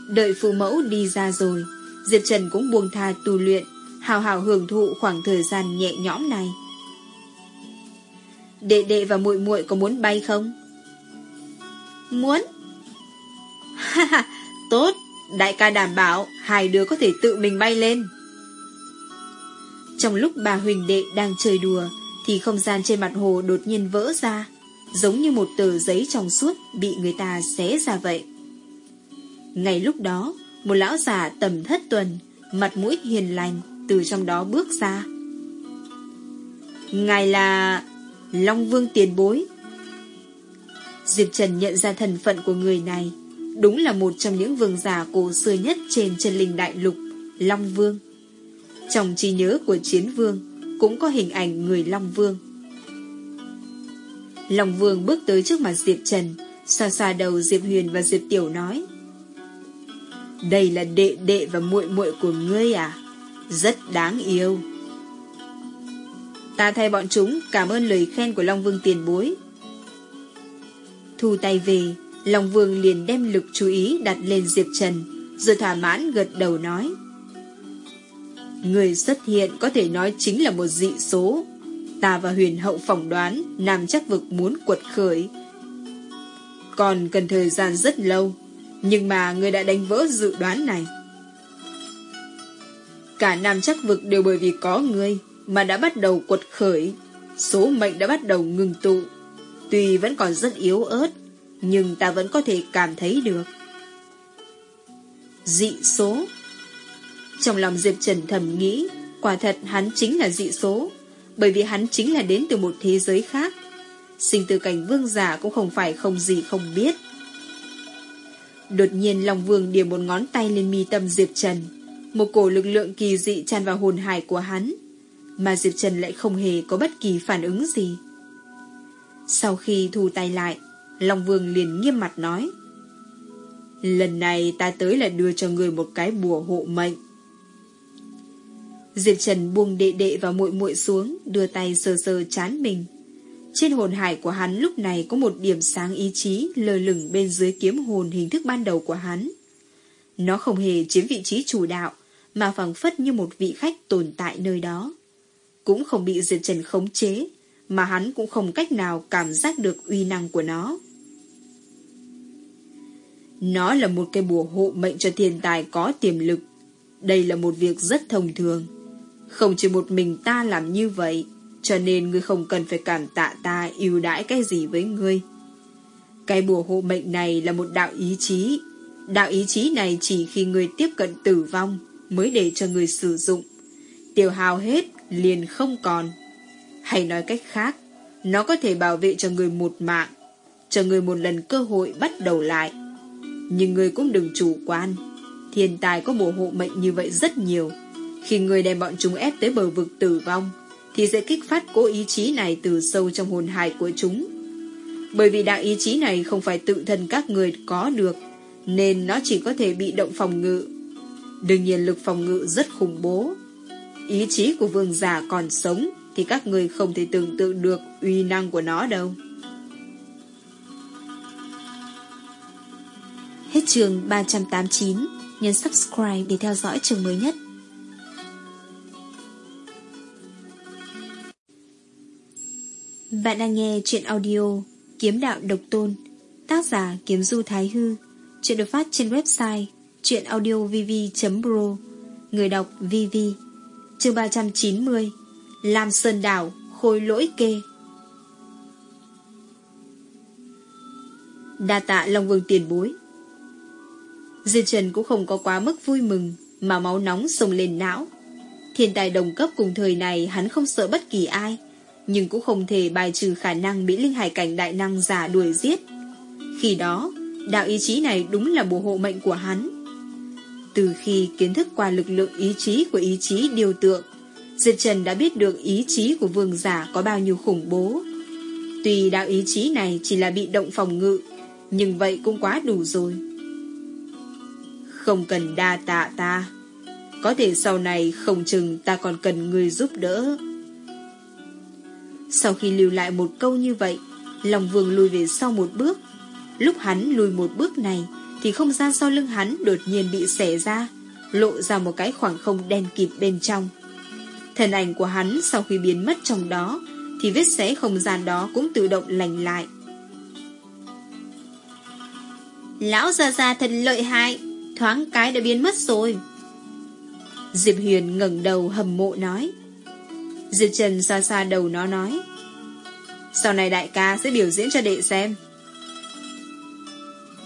Đợi phụ mẫu đi ra rồi, Diệp Trần cũng buông tha tu luyện, hào hào hưởng thụ khoảng thời gian nhẹ nhõm này. Đệ đệ và muội muội có muốn bay không? Muốn. Ha ha, tốt, đại ca đảm bảo hai đứa có thể tự mình bay lên. Trong lúc bà huỳnh đệ đang chơi đùa, thì không gian trên mặt hồ đột nhiên vỡ ra, giống như một tờ giấy trong suốt bị người ta xé ra vậy. Ngay lúc đó, một lão già tầm thất tuần, mặt mũi hiền lành, từ trong đó bước ra. Ngài là... Long Vương tiền bối. Diệp Trần nhận ra thân phận của người này, đúng là một trong những vương giả cổ xưa nhất trên chân linh đại lục, Long Vương. Trong trí nhớ của chiến vương, cũng có hình ảnh người Long Vương. Long Vương bước tới trước mặt Diệp Trần, xoa xoa đầu Diệp Huyền và Diệp Tiểu nói. Đây là đệ đệ và muội muội của ngươi à? Rất đáng yêu. Ta thay bọn chúng cảm ơn lời khen của Long Vương tiền bối. Thu tay về, Long Vương liền đem lực chú ý đặt lên Diệp Trần, rồi thỏa mãn gật đầu nói. Người xuất hiện có thể nói chính là một dị số. Ta và huyền hậu phỏng đoán Nam chắc vực muốn quật khởi. Còn cần thời gian rất lâu, nhưng mà người đã đánh vỡ dự đoán này. Cả Nam chắc vực đều bởi vì có người mà đã bắt đầu quật khởi, số mệnh đã bắt đầu ngừng tụ. Tuy vẫn còn rất yếu ớt, nhưng ta vẫn có thể cảm thấy được. Dị số Trong lòng Diệp Trần thầm nghĩ, quả thật hắn chính là dị số, bởi vì hắn chính là đến từ một thế giới khác. Sinh từ cảnh vương giả cũng không phải không gì không biết. Đột nhiên Long Vương điểm một ngón tay lên mi tâm Diệp Trần. Một cổ lực lượng kỳ dị tràn vào hồn hải của hắn mà Diệp Trần lại không hề có bất kỳ phản ứng gì. Sau khi thu tay lại, Long Vương liền nghiêm mặt nói Lần này ta tới là đưa cho người một cái bùa hộ mệnh. Diệp Trần buông đệ đệ và muội muội xuống, đưa tay sờ sờ chán mình. Trên hồn hải của hắn lúc này có một điểm sáng ý chí lơ lửng bên dưới kiếm hồn hình thức ban đầu của hắn. Nó không hề chiếm vị trí chủ đạo, mà phẳng phất như một vị khách tồn tại nơi đó cũng không bị Diệp Trần khống chế, mà hắn cũng không cách nào cảm giác được uy năng của nó. Nó là một cái bùa hộ mệnh cho thiên tài có tiềm lực. Đây là một việc rất thông thường. Không chỉ một mình ta làm như vậy, cho nên ngươi không cần phải cảm tạ ta ưu đãi cái gì với ngươi. Cái bùa hộ mệnh này là một đạo ý chí. Đạo ý chí này chỉ khi ngươi tiếp cận tử vong mới để cho người sử dụng. Tiêu hào hết liền không còn. Hay nói cách khác, nó có thể bảo vệ cho người một mạng, cho người một lần cơ hội bắt đầu lại. Nhưng người cũng đừng chủ quan. Thiên tài có bổ hộ mệnh như vậy rất nhiều. Khi người đem bọn chúng ép tới bờ vực tử vong, thì sẽ kích phát cố ý chí này từ sâu trong hồn hài của chúng. Bởi vì đạo ý chí này không phải tự thân các người có được, nên nó chỉ có thể bị động phòng ngự. Đương nhiên lực phòng ngự rất khủng bố. Ý chí của vương giả còn sống thì các người không thể tưởng tượng được uy năng của nó đâu. Hết trường 389, nhấn subscribe để theo dõi trường mới nhất. Bạn đang nghe chuyện audio Kiếm đạo độc tôn Tác giả Kiếm Du Thái Hư Chuyện được phát trên website Chuyện audiovv.pro Người đọc VV Chương 390 Lam Sơn Đảo, Khôi lỗi kê. Đa tạ Long Vương tiền bối. Diên Trần cũng không có quá mức vui mừng Mà máu nóng sông lên não. Thiên tài đồng cấp cùng thời này Hắn không sợ bất kỳ ai, Nhưng cũng không thể bài trừ khả năng Bị linh hải cảnh đại năng giả đuổi giết. Khi đó, Đạo ý chí này đúng là bổ hộ mệnh của hắn. Từ khi kiến thức qua lực lượng ý chí Của ý chí điều tượng Diệt Trần đã biết được ý chí của vương giả Có bao nhiêu khủng bố Tuy đạo ý chí này chỉ là bị động phòng ngự Nhưng vậy cũng quá đủ rồi không cần đa tạ ta. Có thể sau này không chừng ta còn cần người giúp đỡ. Sau khi lưu lại một câu như vậy, Long Vương lùi về sau một bước. Lúc hắn lùi một bước này, thì không gian sau lưng hắn đột nhiên bị xẻ ra, lộ ra một cái khoảng không đen kịt bên trong. Thần ảnh của hắn sau khi biến mất trong đó, thì vết xé không gian đó cũng tự động lành lại. Lão già già thật lợi hại, thoáng cái đã biến mất rồi. Diệp Huyền ngẩng đầu hầm mộ nói. Diệp Trần xa xa đầu nó nói. Sau này đại ca sẽ biểu diễn cho đệ xem.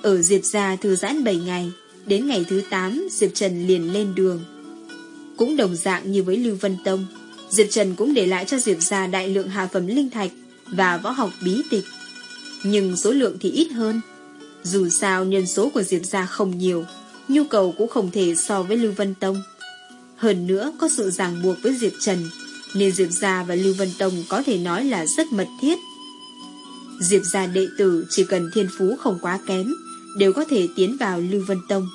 Ở Diệp gia thư giãn 7 ngày, đến ngày thứ 8 Diệp Trần liền lên đường. Cũng đồng dạng như với Lưu Vân Tông, Diệp Trần cũng để lại cho Diệp gia đại lượng hạ phẩm linh thạch và võ học bí tịch. Nhưng số lượng thì ít hơn. Dù sao nhân số của Diệp gia không nhiều, nhu cầu cũng không thể so với Lưu Vân Tông. Hơn nữa có sự ràng buộc với Diệp Trần, nên Diệp Gia và Lưu Vân Tông có thể nói là rất mật thiết. Diệp Gia đệ tử chỉ cần thiên phú không quá kém, đều có thể tiến vào Lưu Vân Tông.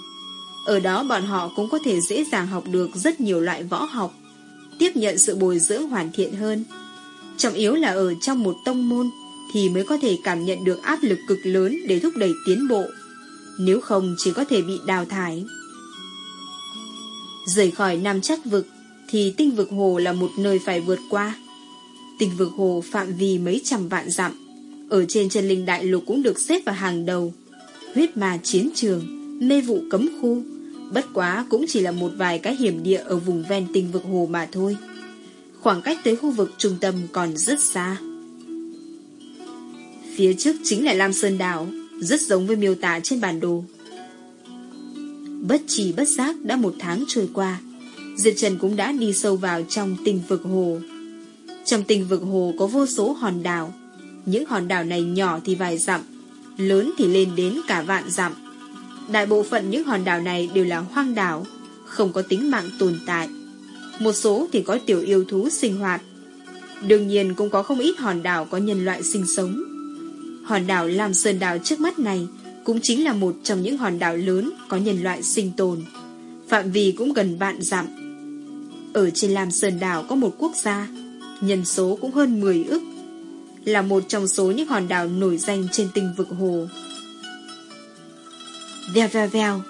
Ở đó bọn họ cũng có thể dễ dàng học được rất nhiều loại võ học, tiếp nhận sự bồi dưỡng hoàn thiện hơn. Trọng yếu là ở trong một tông môn thì mới có thể cảm nhận được áp lực cực lớn để thúc đẩy tiến bộ nếu không chỉ có thể bị đào thải. Rời khỏi Nam Chắc Vực thì tinh vực hồ là một nơi phải vượt qua. Tinh vực hồ phạm vi mấy trăm vạn dặm, ở trên chân linh đại lục cũng được xếp vào hàng đầu. Huyết ma chiến trường, mê vụ cấm khu, bất quá cũng chỉ là một vài cái hiểm địa ở vùng ven tinh vực hồ mà thôi. Khoảng cách tới khu vực trung tâm còn rất xa. Phía trước chính là Lam Sơn Đảo, rất giống với miêu tả trên bản đồ. Bất chỉ bất giác đã một tháng trôi qua, Diệp Trần cũng đã đi sâu vào trong tình vực hồ. Trong tình vực hồ có vô số hòn đảo, những hòn đảo này nhỏ thì vài dặm, lớn thì lên đến cả vạn dặm. Đại bộ phận những hòn đảo này đều là hoang đảo, không có tính mạng tồn tại. Một số thì có tiểu yêu thú sinh hoạt. Đương nhiên cũng có không ít hòn đảo có nhân loại sinh sống. Hòn đảo Lam Sơn Đảo trước mắt này cũng chính là một trong những hòn đảo lớn có nhân loại sinh tồn. Phạm vi cũng gần vạn dặm. Ở trên Lam Sơn Đảo có một quốc gia, nhân số cũng hơn 10 ức, là một trong số những hòn đảo nổi danh trên tinh vực hồ. Vèo vèo vèo.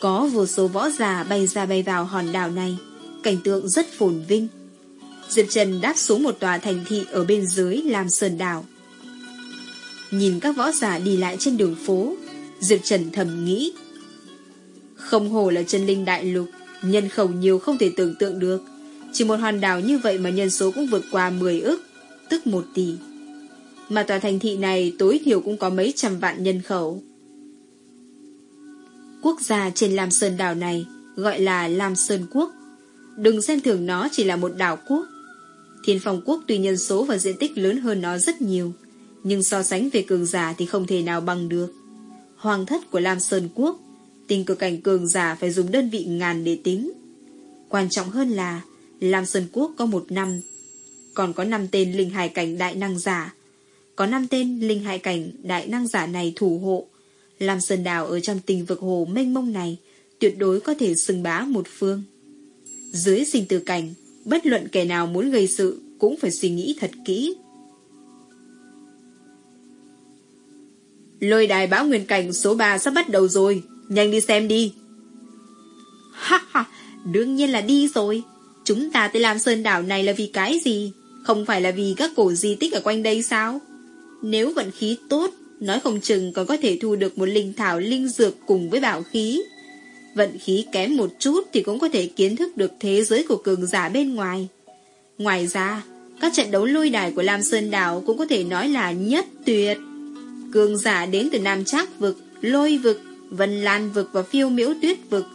Có vô số võ giả bay ra bay vào hòn đảo này, cảnh tượng rất phồn vinh. Diệp Trần đáp xuống một tòa thành thị ở bên dưới làm Sơn Đảo. Nhìn các võ giả đi lại trên đường phố, Diệp Trần thầm nghĩ. Không hồ là chân linh đại lục, nhân khẩu nhiều không thể tưởng tượng được. Chỉ một hòn đảo như vậy mà nhân số cũng vượt qua 10 ức, tức 1 tỷ. Mà tòa thành thị này tối thiểu cũng có mấy trăm vạn nhân khẩu. Quốc gia trên Lam Sơn đảo này gọi là Lam Sơn Quốc. Đừng xem thường nó chỉ là một đảo quốc. Thiên Phong Quốc tuy nhân số và diện tích lớn hơn nó rất nhiều, nhưng so sánh về cường giả thì không thể nào bằng được. Hoàng thất của Lam Sơn Quốc, tình cực cảnh cường giả phải dùng đơn vị ngàn để tính. Quan trọng hơn là Lam Sơn Quốc có một năm, còn có năm tên linh hải cảnh đại năng giả. Có năm tên linh hải cảnh đại năng giả này thủ hộ. Lam Sơn Đảo ở trong tình vực hồ mênh mông này tuyệt đối có thể xưng bá một phương. Dưới sinh tử cảnh, bất luận kẻ nào muốn gây sự cũng phải suy nghĩ thật kỹ. Lôi đài bão nguyên cảnh số 3 sắp bắt đầu rồi, nhanh đi xem đi. Ha ha, đương nhiên là đi rồi. Chúng ta tới làm sơn đảo này là vì cái gì? Không phải là vì các cổ di tích ở quanh đây sao? Nếu vận khí tốt, nói không chừng còn có thể thu được một linh thảo linh dược cùng với bảo khí. Vận khí kém một chút thì cũng có thể kiến thức được thế giới của cường giả bên ngoài. Ngoài ra, các trận đấu lôi đài của Lam Sơn Đảo cũng có thể nói là nhất tuyệt. Cường giả đến từ Nam Trác Vực, Lôi Vực, Vân Lan Vực và Phiêu Miễu Tuyết Vực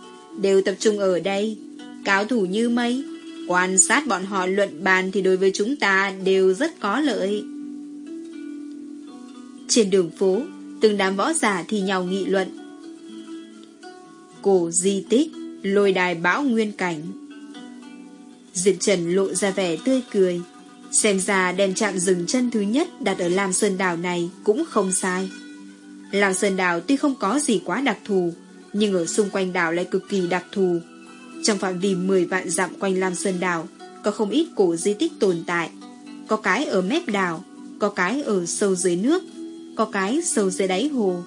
đều tập trung ở đây. Cao thủ như mây, quan sát bọn họ luận bàn thì đối với chúng ta đều rất có lợi. Trên đường phố, từng đám võ giả thì nhau nghị luận. Cổ di tích, lôi đài bão nguyên cảnh. Diệp Trần lộ ra vẻ tươi cười. Xem ra đem chạm dừng chân thứ nhất đặt ở Lam Sơn Đảo này cũng không sai. Lam Sơn Đảo tuy không có gì quá đặc thù, nhưng ở xung quanh đảo lại cực kỳ đặc thù. Trong phạm vi 10 vạn dặm quanh Lam Sơn Đảo, có không ít cổ di tích tồn tại. Có cái ở mép đảo, có cái ở sâu dưới nước, có cái sâu dưới đáy hồ,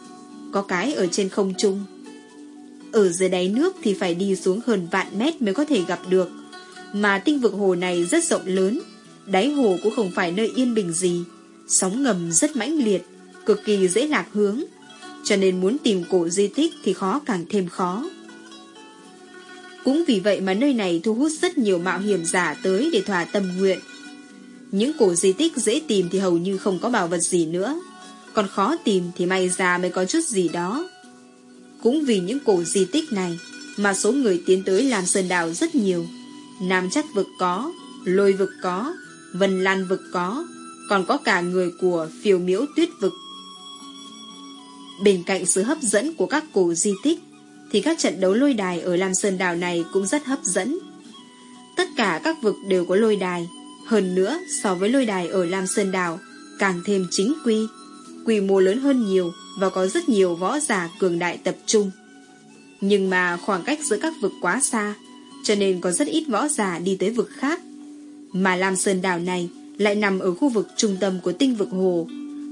có cái ở trên không trung. Ở dưới đáy nước thì phải đi xuống hơn vạn mét mới có thể gặp được. Mà tinh vực hồ này rất rộng lớn, đáy hồ cũng không phải nơi yên bình gì. Sóng ngầm rất mãnh liệt, cực kỳ dễ lạc hướng. Cho nên muốn tìm cổ di tích thì khó càng thêm khó. Cũng vì vậy mà nơi này thu hút rất nhiều mạo hiểm giả tới để thỏa tâm nguyện. Những cổ di tích dễ tìm thì hầu như không có bảo vật gì nữa. Còn khó tìm thì may ra mới có chút gì đó. Cũng vì những cổ di tích này mà số người tiến tới làm sơn đảo rất nhiều. Nam chắc vực có, lôi vực có, vân lan vực có, còn có cả người của phiêu miễu tuyết vực. Bên cạnh sự hấp dẫn của các cổ di tích, thì các trận đấu lôi đài ở Lam Sơn Đảo này cũng rất hấp dẫn. Tất cả các vực đều có lôi đài, hơn nữa so với lôi đài ở Lam Sơn Đảo, càng thêm chính quy, quy mô lớn hơn nhiều và có rất nhiều võ giả cường đại tập trung. Nhưng mà khoảng cách giữa các vực quá xa, cho nên có rất ít võ giả đi tới vực khác. Mà Lam Sơn Đảo này lại nằm ở khu vực trung tâm của tinh vực hồ,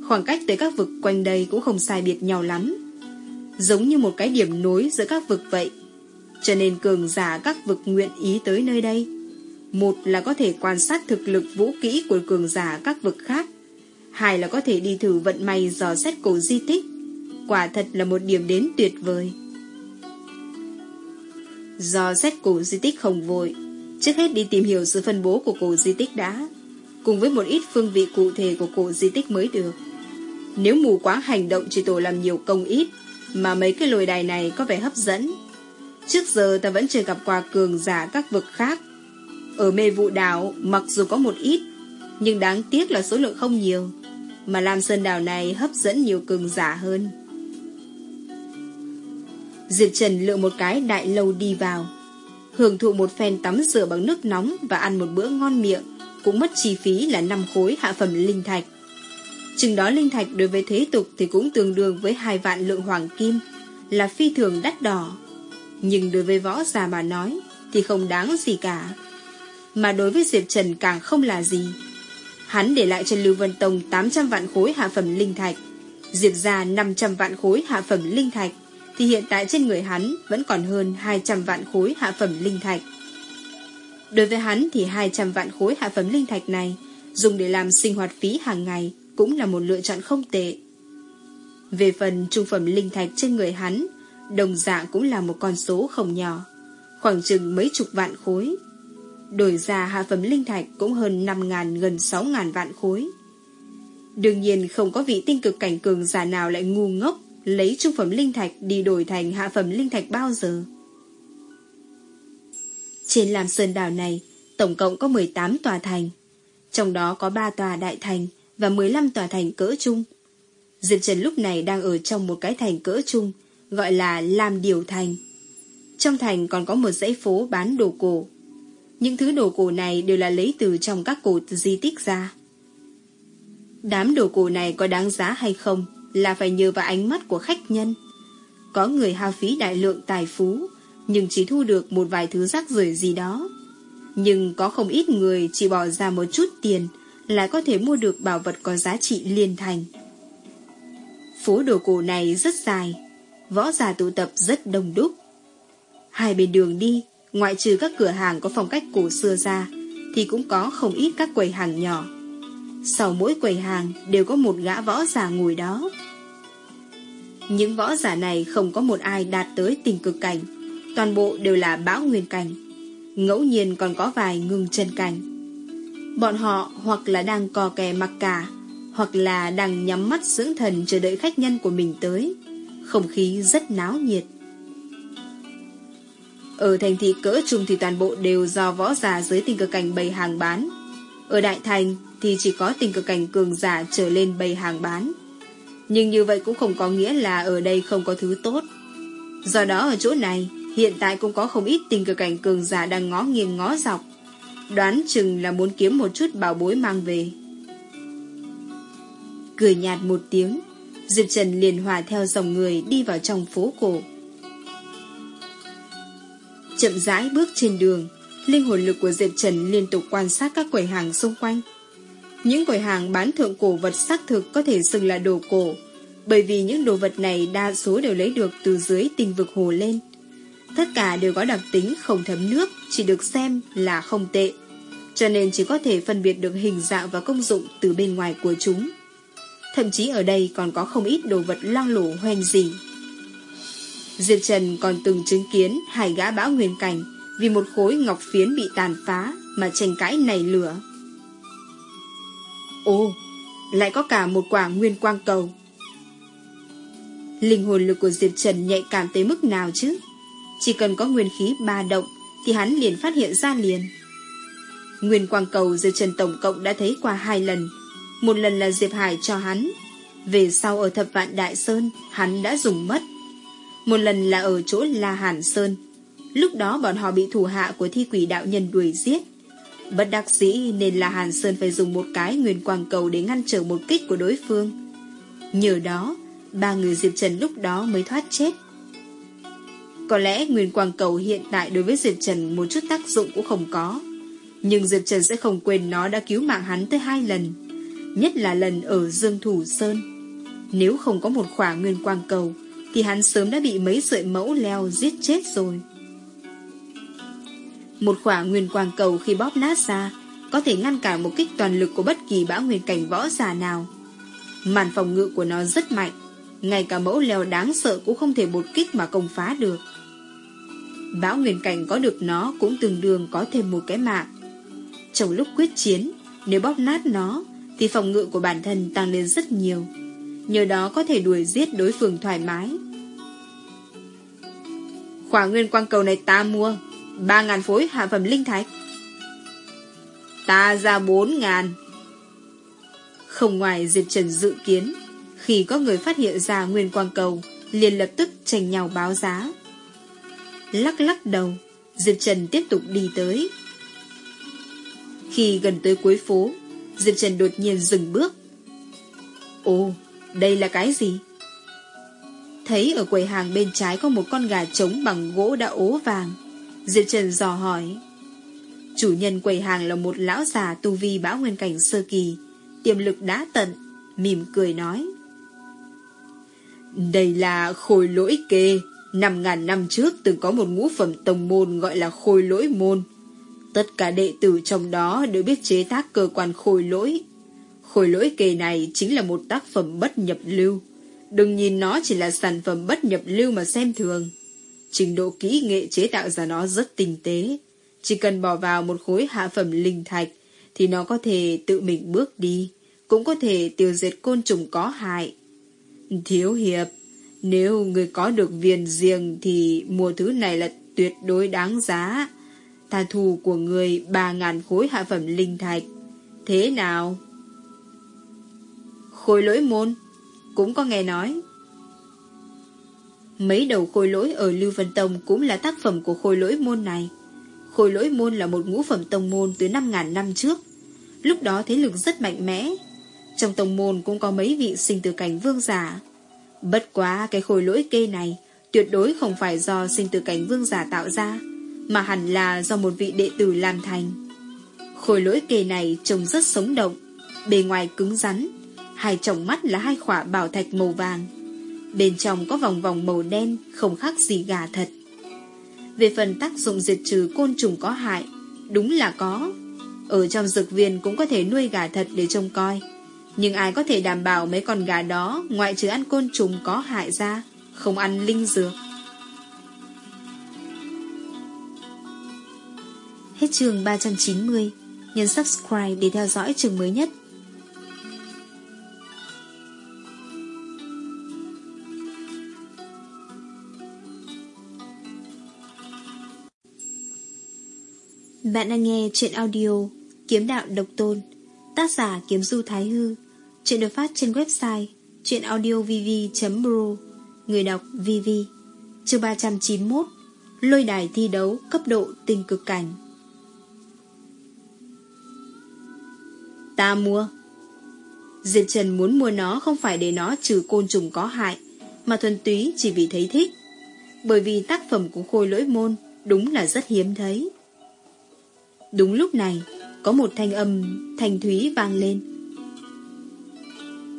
khoảng cách tới các vực quanh đây cũng không sai biệt nhau lắm. Giống như một cái điểm nối giữa các vực vậy. Cho nên cường giả các vực nguyện ý tới nơi đây. Một là có thể quan sát thực lực vũ kỹ của cường giả các vực khác. Hai là có thể đi thử vận may dò xét cổ di tích. Quả thật là một điểm đến tuyệt vời. dò xét cổ di tích không vội, trước hết đi tìm hiểu sự phân bố của cổ di tích đã, cùng với một ít phương vị cụ thể của cổ di tích mới được. Nếu mù quá hành động chỉ tổ làm nhiều công ít, mà mấy cái lồi đài này có vẻ hấp dẫn. Trước giờ ta vẫn chưa gặp qua cường giả các vực khác. Ở mê vụ đảo, mặc dù có một ít, nhưng đáng tiếc là số lượng không nhiều, mà Lam Sơn đảo này hấp dẫn nhiều cường giả hơn. Diệp Trần lựa một cái đại lâu đi vào. Hưởng thụ một phen tắm rửa bằng nước nóng và ăn một bữa ngon miệng, cũng mất chi phí là 5 khối hạ phẩm linh thạch. Chừng đó linh thạch đối với thế tục thì cũng tương đương với hai vạn lượng hoàng kim, là phi thường đắt đỏ. Nhưng đối với võ già mà nói thì không đáng gì cả. Mà đối với Diệp Trần càng không là gì. Hắn để lại cho Lưu Vân Tông 800 vạn khối hạ phẩm linh thạch, Diệp ra 500 vạn khối hạ phẩm linh thạch, thì hiện tại trên người hắn vẫn còn hơn 200 vạn khối hạ phẩm linh thạch. Đối với hắn thì 200 vạn khối hạ phẩm linh thạch này dùng để làm sinh hoạt phí hàng ngày cũng là một lựa chọn không tệ. Về phần trung phẩm linh thạch trên người hắn, đồng dạng cũng là một con số không nhỏ, khoảng chừng mấy chục vạn khối. đổi ra hạ phẩm linh thạch cũng hơn 5.000 gần 6.000 vạn khối. Đương nhiên không có vị tinh cực cảnh cường giả nào lại ngu ngốc lấy trung phẩm linh thạch đi đổi thành hạ phẩm linh thạch bao giờ. Trên làm Sơn đảo này, tổng cộng có 18 tòa thành. Trong đó có 3 tòa đại thành và 15 tòa thành cỡ chung. Diệp Trần lúc này đang ở trong một cái thành cỡ chung, gọi là Lam Điều Thành. Trong thành còn có một dãy phố bán đồ cổ. Những thứ đồ cổ này đều là lấy từ trong các cổ di tích ra. Đám đồ cổ này có đáng giá hay không là phải nhờ vào ánh mắt của khách nhân. Có người hao phí đại lượng tài phú, nhưng chỉ thu được một vài thứ rác rưởi gì đó. Nhưng có không ít người chỉ bỏ ra một chút tiền lại có thể mua được bảo vật có giá trị liên thành. Phố đồ cổ này rất dài, võ giả tụ tập rất đông đúc. Hai bên đường đi, ngoại trừ các cửa hàng có phong cách cổ xưa ra, thì cũng có không ít các quầy hàng nhỏ. Sau mỗi quầy hàng đều có một gã võ giả ngồi đó. Những võ giả này không có một ai đạt tới tình cực cảnh, toàn bộ đều là bão nguyên cảnh. Ngẫu nhiên còn có vài ngừng chân cảnh. Bọn họ hoặc là đang cò kè mặc cả, hoặc là đang nhắm mắt dưỡng thần chờ đợi khách nhân của mình tới. Không khí rất náo nhiệt. Ở thành thị cỡ trung thì toàn bộ đều do võ giả dưới tình cực cảnh bày hàng bán. Ở đại thành thì chỉ có tình cực cảnh cường giả trở lên bày hàng bán. Nhưng như vậy cũng không có nghĩa là ở đây không có thứ tốt. Do đó ở chỗ này, hiện tại cũng có không ít tình cực cảnh cường giả đang ngó nghiêng ngó dọc. Đoán chừng là muốn kiếm một chút bảo bối mang về. Cười nhạt một tiếng, Diệp Trần liền hòa theo dòng người đi vào trong phố cổ. Chậm rãi bước trên đường, linh hồn lực của Diệp Trần liên tục quan sát các quầy hàng xung quanh. Những quầy hàng bán thượng cổ vật xác thực có thể xưng là đồ cổ, bởi vì những đồ vật này đa số đều lấy được từ dưới tình vực hồ lên. Tất cả đều có đặc tính không thấm nước, chỉ được xem là không tệ, cho nên chỉ có thể phân biệt được hình dạng và công dụng từ bên ngoài của chúng. Thậm chí ở đây còn có không ít đồ vật loang lổ hoen gì. Diệp Trần còn từng chứng kiến hai gã bão nguyên cảnh vì một khối ngọc phiến bị tàn phá mà tranh cãi nảy lửa. Ồ, lại có cả một quả nguyên quang cầu. Linh hồn lực của Diệp Trần nhạy cảm tới mức nào chứ? Chỉ cần có nguyên khí ba động thì hắn liền phát hiện ra liền. Nguyên quang cầu Diệp Trần tổng cộng đã thấy qua hai lần. Một lần là Diệp Hải cho hắn. Về sau ở thập vạn Đại Sơn, hắn đã dùng mất. Một lần là ở chỗ La Hàn Sơn. Lúc đó bọn họ bị thủ hạ của thi quỷ đạo nhân đuổi giết. Bất đắc dĩ nên là Hàn Sơn phải dùng một cái nguyên quang cầu để ngăn trở một kích của đối phương. Nhờ đó, ba người Diệp Trần lúc đó mới thoát chết. Có lẽ nguyên quang cầu hiện tại đối với Diệp Trần một chút tác dụng cũng không có. Nhưng Diệp Trần sẽ không quên nó đã cứu mạng hắn tới hai lần. Nhất là lần ở Dương Thủ Sơn. Nếu không có một khỏa nguyên quang cầu, thì hắn sớm đã bị mấy sợi mẫu leo giết chết rồi. Một khỏa nguyên quang cầu khi bóp nát ra, có thể ngăn cản một kích toàn lực của bất kỳ bão nguyên cảnh võ giả nào. Màn phòng ngự của nó rất mạnh, ngay cả mẫu leo đáng sợ cũng không thể một kích mà công phá được. Bão nguyên cảnh có được nó cũng tương đương có thêm một cái mạng. Trong lúc quyết chiến, nếu bóp nát nó, thì phòng ngự của bản thân tăng lên rất nhiều. Nhờ đó có thể đuổi giết đối phương thoải mái. Khỏa nguyên quang cầu này ta mua, ba ngàn phối hạ phẩm linh thạch. Ta ra bốn ngàn. Không ngoài Diệp Trần dự kiến, khi có người phát hiện ra nguyên quang cầu, liền lập tức tranh nhau báo giá. Lắc lắc đầu, Diệp Trần tiếp tục đi tới. Khi gần tới cuối phố, Diệp Trần đột nhiên dừng bước. Ồ, đây là cái gì? Thấy ở quầy hàng bên trái có một con gà trống bằng gỗ đã ố vàng. Diệp Trần dò hỏi. Chủ nhân quầy hàng là một lão già tu vi bão nguyên cảnh sơ kỳ, tiềm lực đã tận, mỉm cười nói. Đây là khôi lỗi kê, năm ngàn năm trước từng có một ngũ phẩm tông môn gọi là khôi lỗi môn. Tất cả đệ tử trong đó đều biết chế tác cơ quan khôi lỗi. Khôi lỗi kề này chính là một tác phẩm bất nhập lưu. Đừng nhìn nó chỉ là sản phẩm bất nhập lưu mà xem thường. Trình độ kỹ nghệ chế tạo ra nó rất tinh tế. Chỉ cần bỏ vào một khối hạ phẩm linh thạch thì nó có thể tự mình bước đi, cũng có thể tiêu diệt côn trùng có hại. Thiếu hiệp, nếu người có được viên riêng thì mua thứ này là tuyệt đối đáng giá. Ta thù của người ba ngàn khối hạ phẩm linh thạch. Thế nào? Khối lỗi môn, cũng có nghe nói. Mấy đầu khôi lỗi ở Lưu Vân Tông cũng là tác phẩm của khôi lỗi môn này. Khôi lỗi môn là một ngũ phẩm tông môn từ 5.000 năm trước. Lúc đó thế lực rất mạnh mẽ. Trong tông môn cũng có mấy vị sinh từ cảnh vương giả. Bất quá cái khối lỗi kê này tuyệt đối không phải do sinh từ cảnh vương giả tạo ra, mà hẳn là do một vị đệ tử làm thành. khối lỗi kê này trông rất sống động, bề ngoài cứng rắn, hai tròng mắt là hai khỏa bảo thạch màu vàng. Bên trong có vòng vòng màu đen, không khác gì gà thật. Về phần tác dụng diệt trừ côn trùng có hại, đúng là có. Ở trong dược viên cũng có thể nuôi gà thật để trông coi. Nhưng ai có thể đảm bảo mấy con gà đó ngoại trừ ăn côn trùng có hại ra, không ăn linh dược. Hết trường 390, nhấn subscribe để theo dõi trường mới nhất. Bạn đang nghe chuyện audio Kiếm đạo độc tôn Tác giả Kiếm Du Thái Hư Chuyện được phát trên website chuyenaudiovv.ru Người đọc VV Chương 391 Lôi đài thi đấu cấp độ tình cực cảnh. Ta mua. Diệp Trần muốn mua nó không phải để nó trừ côn trùng có hại Mà thuần túy chỉ vì thấy thích. Bởi vì tác phẩm của khôi lỗi môn Đúng là rất hiếm thấy. Đúng lúc này, có một thanh âm thanh thúy vang lên.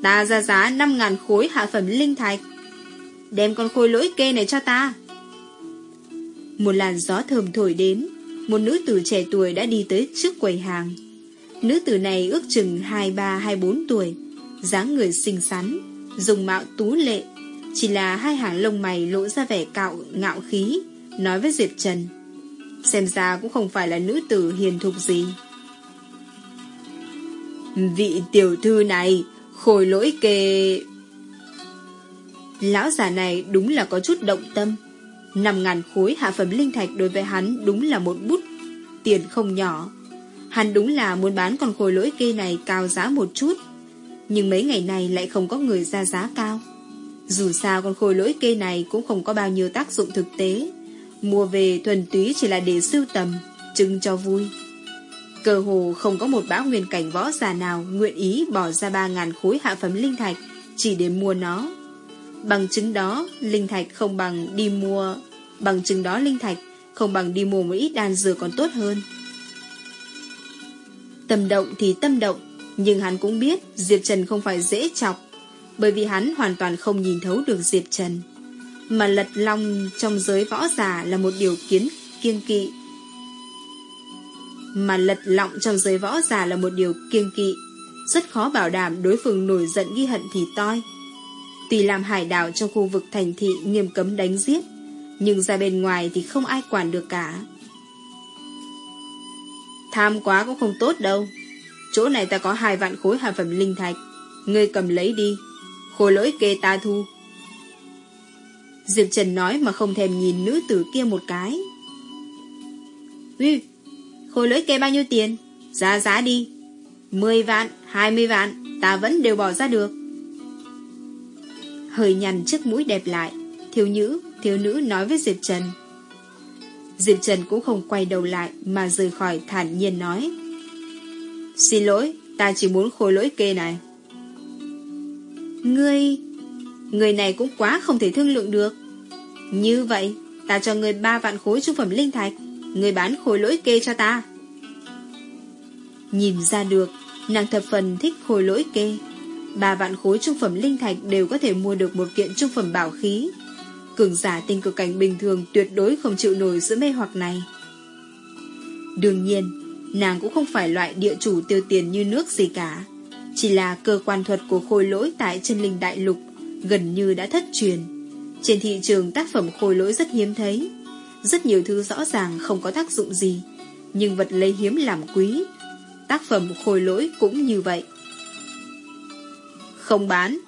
Ta ra giá 5.000 khối hạ phẩm linh thạch. Đem con khôi lỗi kê này cho ta. Một làn gió thơm thổi đến, một nữ tử trẻ tuổi đã đi tới trước quầy hàng. Nữ tử này ước chừng 23-24 tuổi, dáng người xinh xắn, dùng mạo tú lệ, chỉ là hai hàng lông mày lộ ra vẻ cạo ngạo khí, nói với Diệp Trần. Xem ra cũng không phải là nữ tử hiền thục gì Vị tiểu thư này Khôi lỗi kề Lão già này đúng là có chút động tâm năm ngàn khối hạ phẩm linh thạch đối với hắn đúng là một bút tiền không nhỏ. Hắn đúng là muốn bán con khối lỗi kê này cao giá một chút. Nhưng mấy ngày này lại không có người ra giá cao. Dù sao con khối lỗi kê này cũng không có bao nhiêu tác dụng thực tế. Mua về thuần túy chỉ là để sưu tầm, trưng cho vui. Cơ hồ không có một bão nguyên cảnh võ già nào nguyện ý bỏ ra 3.000 khối hạ phẩm linh thạch chỉ để mua nó. Bằng chứng đó, linh thạch không bằng đi mua... Bằng chứng đó linh thạch không bằng đi mua một ít đan dược còn tốt hơn. Tâm động thì tâm động, nhưng hắn cũng biết Diệp Trần không phải dễ chọc, bởi vì hắn hoàn toàn không nhìn thấu được Diệp Trần mà lật long trong giới võ giả là một điều kiến kiêng kỵ. Mà lật lọng trong giới võ giả là một điều kiêng kỵ, rất khó bảo đảm đối phương nổi giận ghi hận thì toi. Tùy làm hải đảo trong khu vực thành thị nghiêm cấm đánh giết, nhưng ra bên ngoài thì không ai quản được cả. Tham quá cũng không tốt đâu. Chỗ này ta có hai vạn khối hạ phẩm linh thạch. Ngươi cầm lấy đi. Khối lỗi kê ta thu. Diệp Trần nói mà không thèm nhìn nữ tử kia một cái. Uy, khối lưỡi kê bao nhiêu tiền? Giá giá đi. 10 vạn, 20 vạn, ta vẫn đều bỏ ra được. Hơi nhằn chiếc mũi đẹp lại, thiếu nữ, thiếu nữ nói với Diệp Trần. Diệp Trần cũng không quay đầu lại mà rời khỏi thản nhiên nói. Xin lỗi, ta chỉ muốn khối lỗi kê này. Ngươi... Người này cũng quá không thể thương lượng được. Như vậy, ta cho người ba vạn khối trung phẩm linh thạch, người bán khối lỗi kê cho ta. Nhìn ra được, nàng thập phần thích khối lỗi kê. Ba vạn khối trung phẩm linh thạch đều có thể mua được một kiện trung phẩm bảo khí. Cường giả tinh cực cảnh bình thường tuyệt đối không chịu nổi giữa mê hoặc này. Đương nhiên, nàng cũng không phải loại địa chủ tiêu tiền như nước gì cả. Chỉ là cơ quan thuật của khôi lỗi tại chân linh đại lục gần như đã thất truyền. Trên thị trường tác phẩm khôi lỗi rất hiếm thấy. Rất nhiều thứ rõ ràng không có tác dụng gì, nhưng vật lấy hiếm làm quý. Tác phẩm khôi lỗi cũng như vậy. Không bán.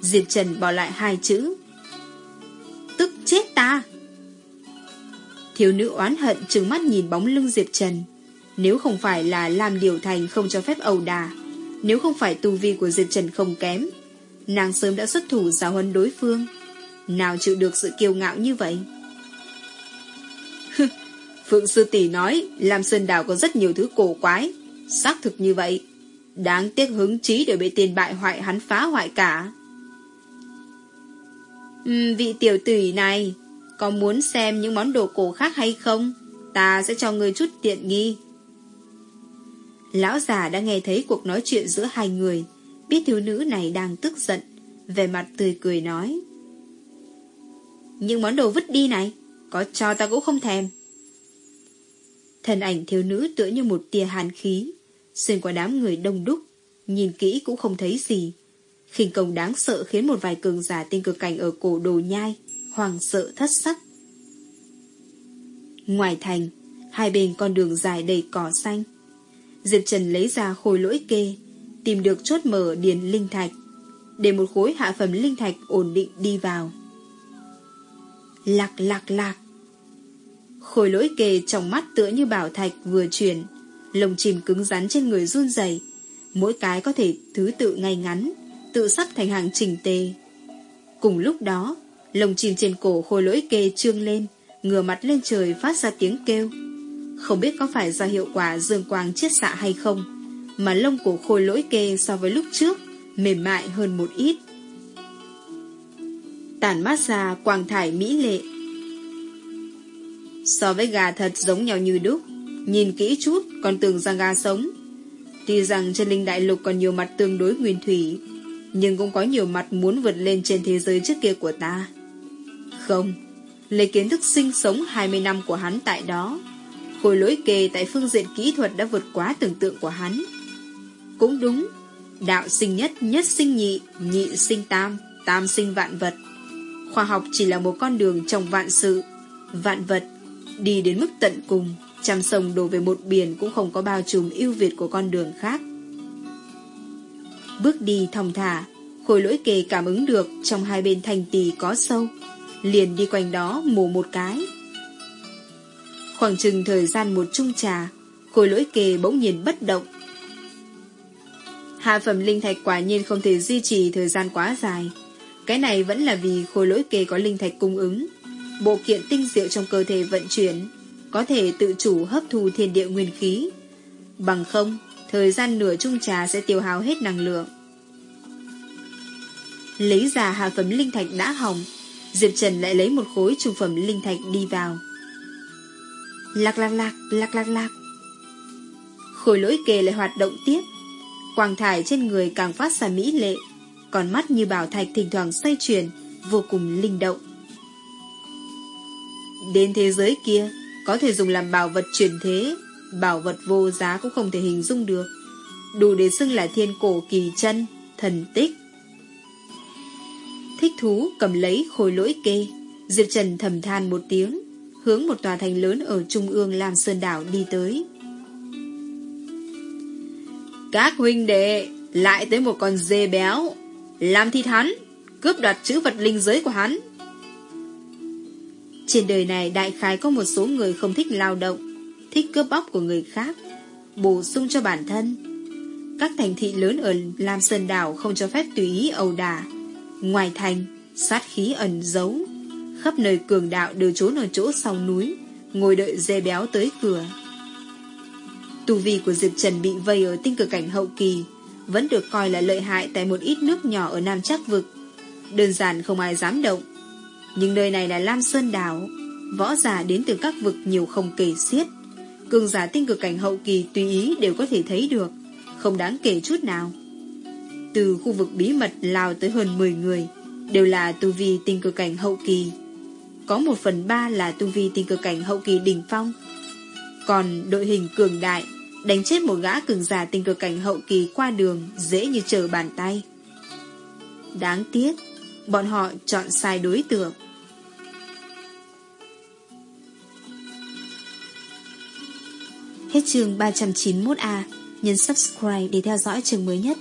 Diệp Trần bỏ lại hai chữ. Tức chết ta! Thiếu nữ oán hận trừng mắt nhìn bóng lưng Diệp Trần. Nếu không phải là làm điều thành không cho phép ẩu đà, nếu không phải tu vi của Diệp Trần không kém, nàng sớm đã xuất thủ giáo huấn đối phương. Nào chịu được sự kiêu ngạo như vậy? Phượng Sư Tỷ nói Lam Sơn Đảo có rất nhiều thứ cổ quái. Xác thực như vậy Đáng tiếc hứng chí để bị tiền bại hoại hắn phá hoại cả. Uhm, Vị tiểu tỷ này Có muốn xem những món đồ cổ khác hay không? Ta sẽ cho người chút tiện nghi. Lão già đã nghe thấy cuộc nói chuyện giữa hai người. Biết thiếu nữ này đang tức giận Về mặt tươi cười nói. Những món đồ vứt đi này Có cho ta cũng không thèm. Thân ảnh thiếu nữ tựa như một tia hàn khí, xuyên qua đám người đông đúc, nhìn kỹ cũng không thấy gì. khinh công đáng sợ khiến một vài cường giả tinh cực cảnh ở cổ đồ nhai, hoàng sợ thất sắc. Ngoài thành, hai bên con đường dài đầy cỏ xanh. Diệp Trần lấy ra khối lỗi kê, tìm được chốt mở điền linh thạch, để một khối hạ phẩm linh thạch ổn định đi vào. Lạc lạc lạc. Khôi lỗi kề trong mắt tựa như bảo thạch vừa chuyển, lồng chìm cứng rắn trên người run rẩy mỗi cái có thể thứ tự ngay ngắn, tự sắp thành hàng chỉnh tề. Cùng lúc đó, lồng chìm trên cổ khôi lỗi kê trương lên, ngửa mặt lên trời phát ra tiếng kêu. Không biết có phải do hiệu quả dương quang chiết xạ hay không, mà lông của khôi lỗi kê so với lúc trước mềm mại hơn một ít. Tản mát ra quang thải mỹ lệ, So với gà thật giống nhau như đúc. Nhìn kỹ chút còn tưởng rằng gà sống. Tuy rằng trên linh đại lục còn nhiều mặt tương đối nguyên thủy Nhưng cũng có nhiều mặt muốn vượt lên trên thế giới trước kia của ta. Không Lấy kiến thức sinh sống 20 năm của hắn tại đó. Khối lỗi kề tại phương diện kỹ thuật đã vượt quá tưởng tượng của hắn. Cũng đúng Đạo sinh nhất, nhất sinh nhị, nhị sinh tam, tam sinh vạn vật. Khoa học chỉ là một con đường trong vạn sự Vạn vật. Đi đến mức tận cùng, trăm sông đổ về một biển cũng không có bao trùm ưu việt của con đường khác. Bước đi thong thả, khối lỗi kề cảm ứng được trong hai bên thành tỳ có sâu, liền đi quanh đó mổ một cái. Khoảng chừng thời gian một chung trà, khối lỗi kề bỗng nhiên bất động. Hạ phẩm linh thạch quả nhiên không thể duy trì thời gian quá dài. Cái này vẫn là vì khối lỗi kề có linh thạch cung ứng, bộ kiện tinh diệu trong cơ thể vận chuyển, có thể tự chủ hấp thu thiên địa nguyên khí. Bằng không, thời gian nửa chung trà sẽ tiêu hao hết năng lượng. Lấy ra hạ phẩm linh thạch đã hỏng, Diệp Trần lại lấy một khối trung phẩm linh thạch đi vào. Lạc lạc lạc, lạc lạc lạc. Khối lỗi kề lại hoạt động tiếp. Quang thải trên người càng phát ra mỹ lệ, còn mắt như bảo thạch thỉnh thoảng xoay chuyển, vô cùng linh động. Đến thế giới kia, có thể dùng làm bảo vật truyền thế, bảo vật vô giá cũng không thể hình dung được. Đủ để xưng là thiên cổ kỳ chân, thần tích. Thích thú cầm lấy khối lỗi kê, Diệp Trần thầm than một tiếng, hướng một tòa thành lớn ở trung ương Lam Sơn Đảo đi tới. Các huynh đệ, lại tới một con dê béo, làm thịt hắn, cướp đoạt chữ vật linh giới của hắn. Trên đời này đại khái có một số người không thích lao động, thích cướp bóc của người khác, bổ sung cho bản thân. Các thành thị lớn ở Lam Sơn Đảo không cho phép tùy ý ẩu đả. Ngoài thành, sát khí ẩn giấu. Khắp nơi cường đạo đều trốn ở chỗ sau núi, ngồi đợi dê béo tới cửa. Tù vi của Diệp Trần bị vây ở tinh cực cảnh hậu kỳ, vẫn được coi là lợi hại tại một ít nước nhỏ ở Nam Trắc Vực. Đơn giản không ai dám động. Nhưng nơi này là Lam Sơn Đảo, Võ giả đến từ các vực nhiều không kể xiết. Cường giả tinh cực cảnh hậu kỳ tùy ý đều có thể thấy được, Không đáng kể chút nào. Từ khu vực bí mật lao tới hơn 10 người, Đều là tu vi tinh cực cảnh hậu kỳ. Có một phần ba là tu vi tinh cực cảnh hậu kỳ đỉnh phong. Còn đội hình cường đại, Đánh chết một gã cường giả tinh cực cảnh hậu kỳ qua đường Dễ như trở bàn tay. Đáng tiếc, Bọn họ chọn sai đối tượng. Hết chương 391A, nhấn subscribe để theo dõi chương mới nhất.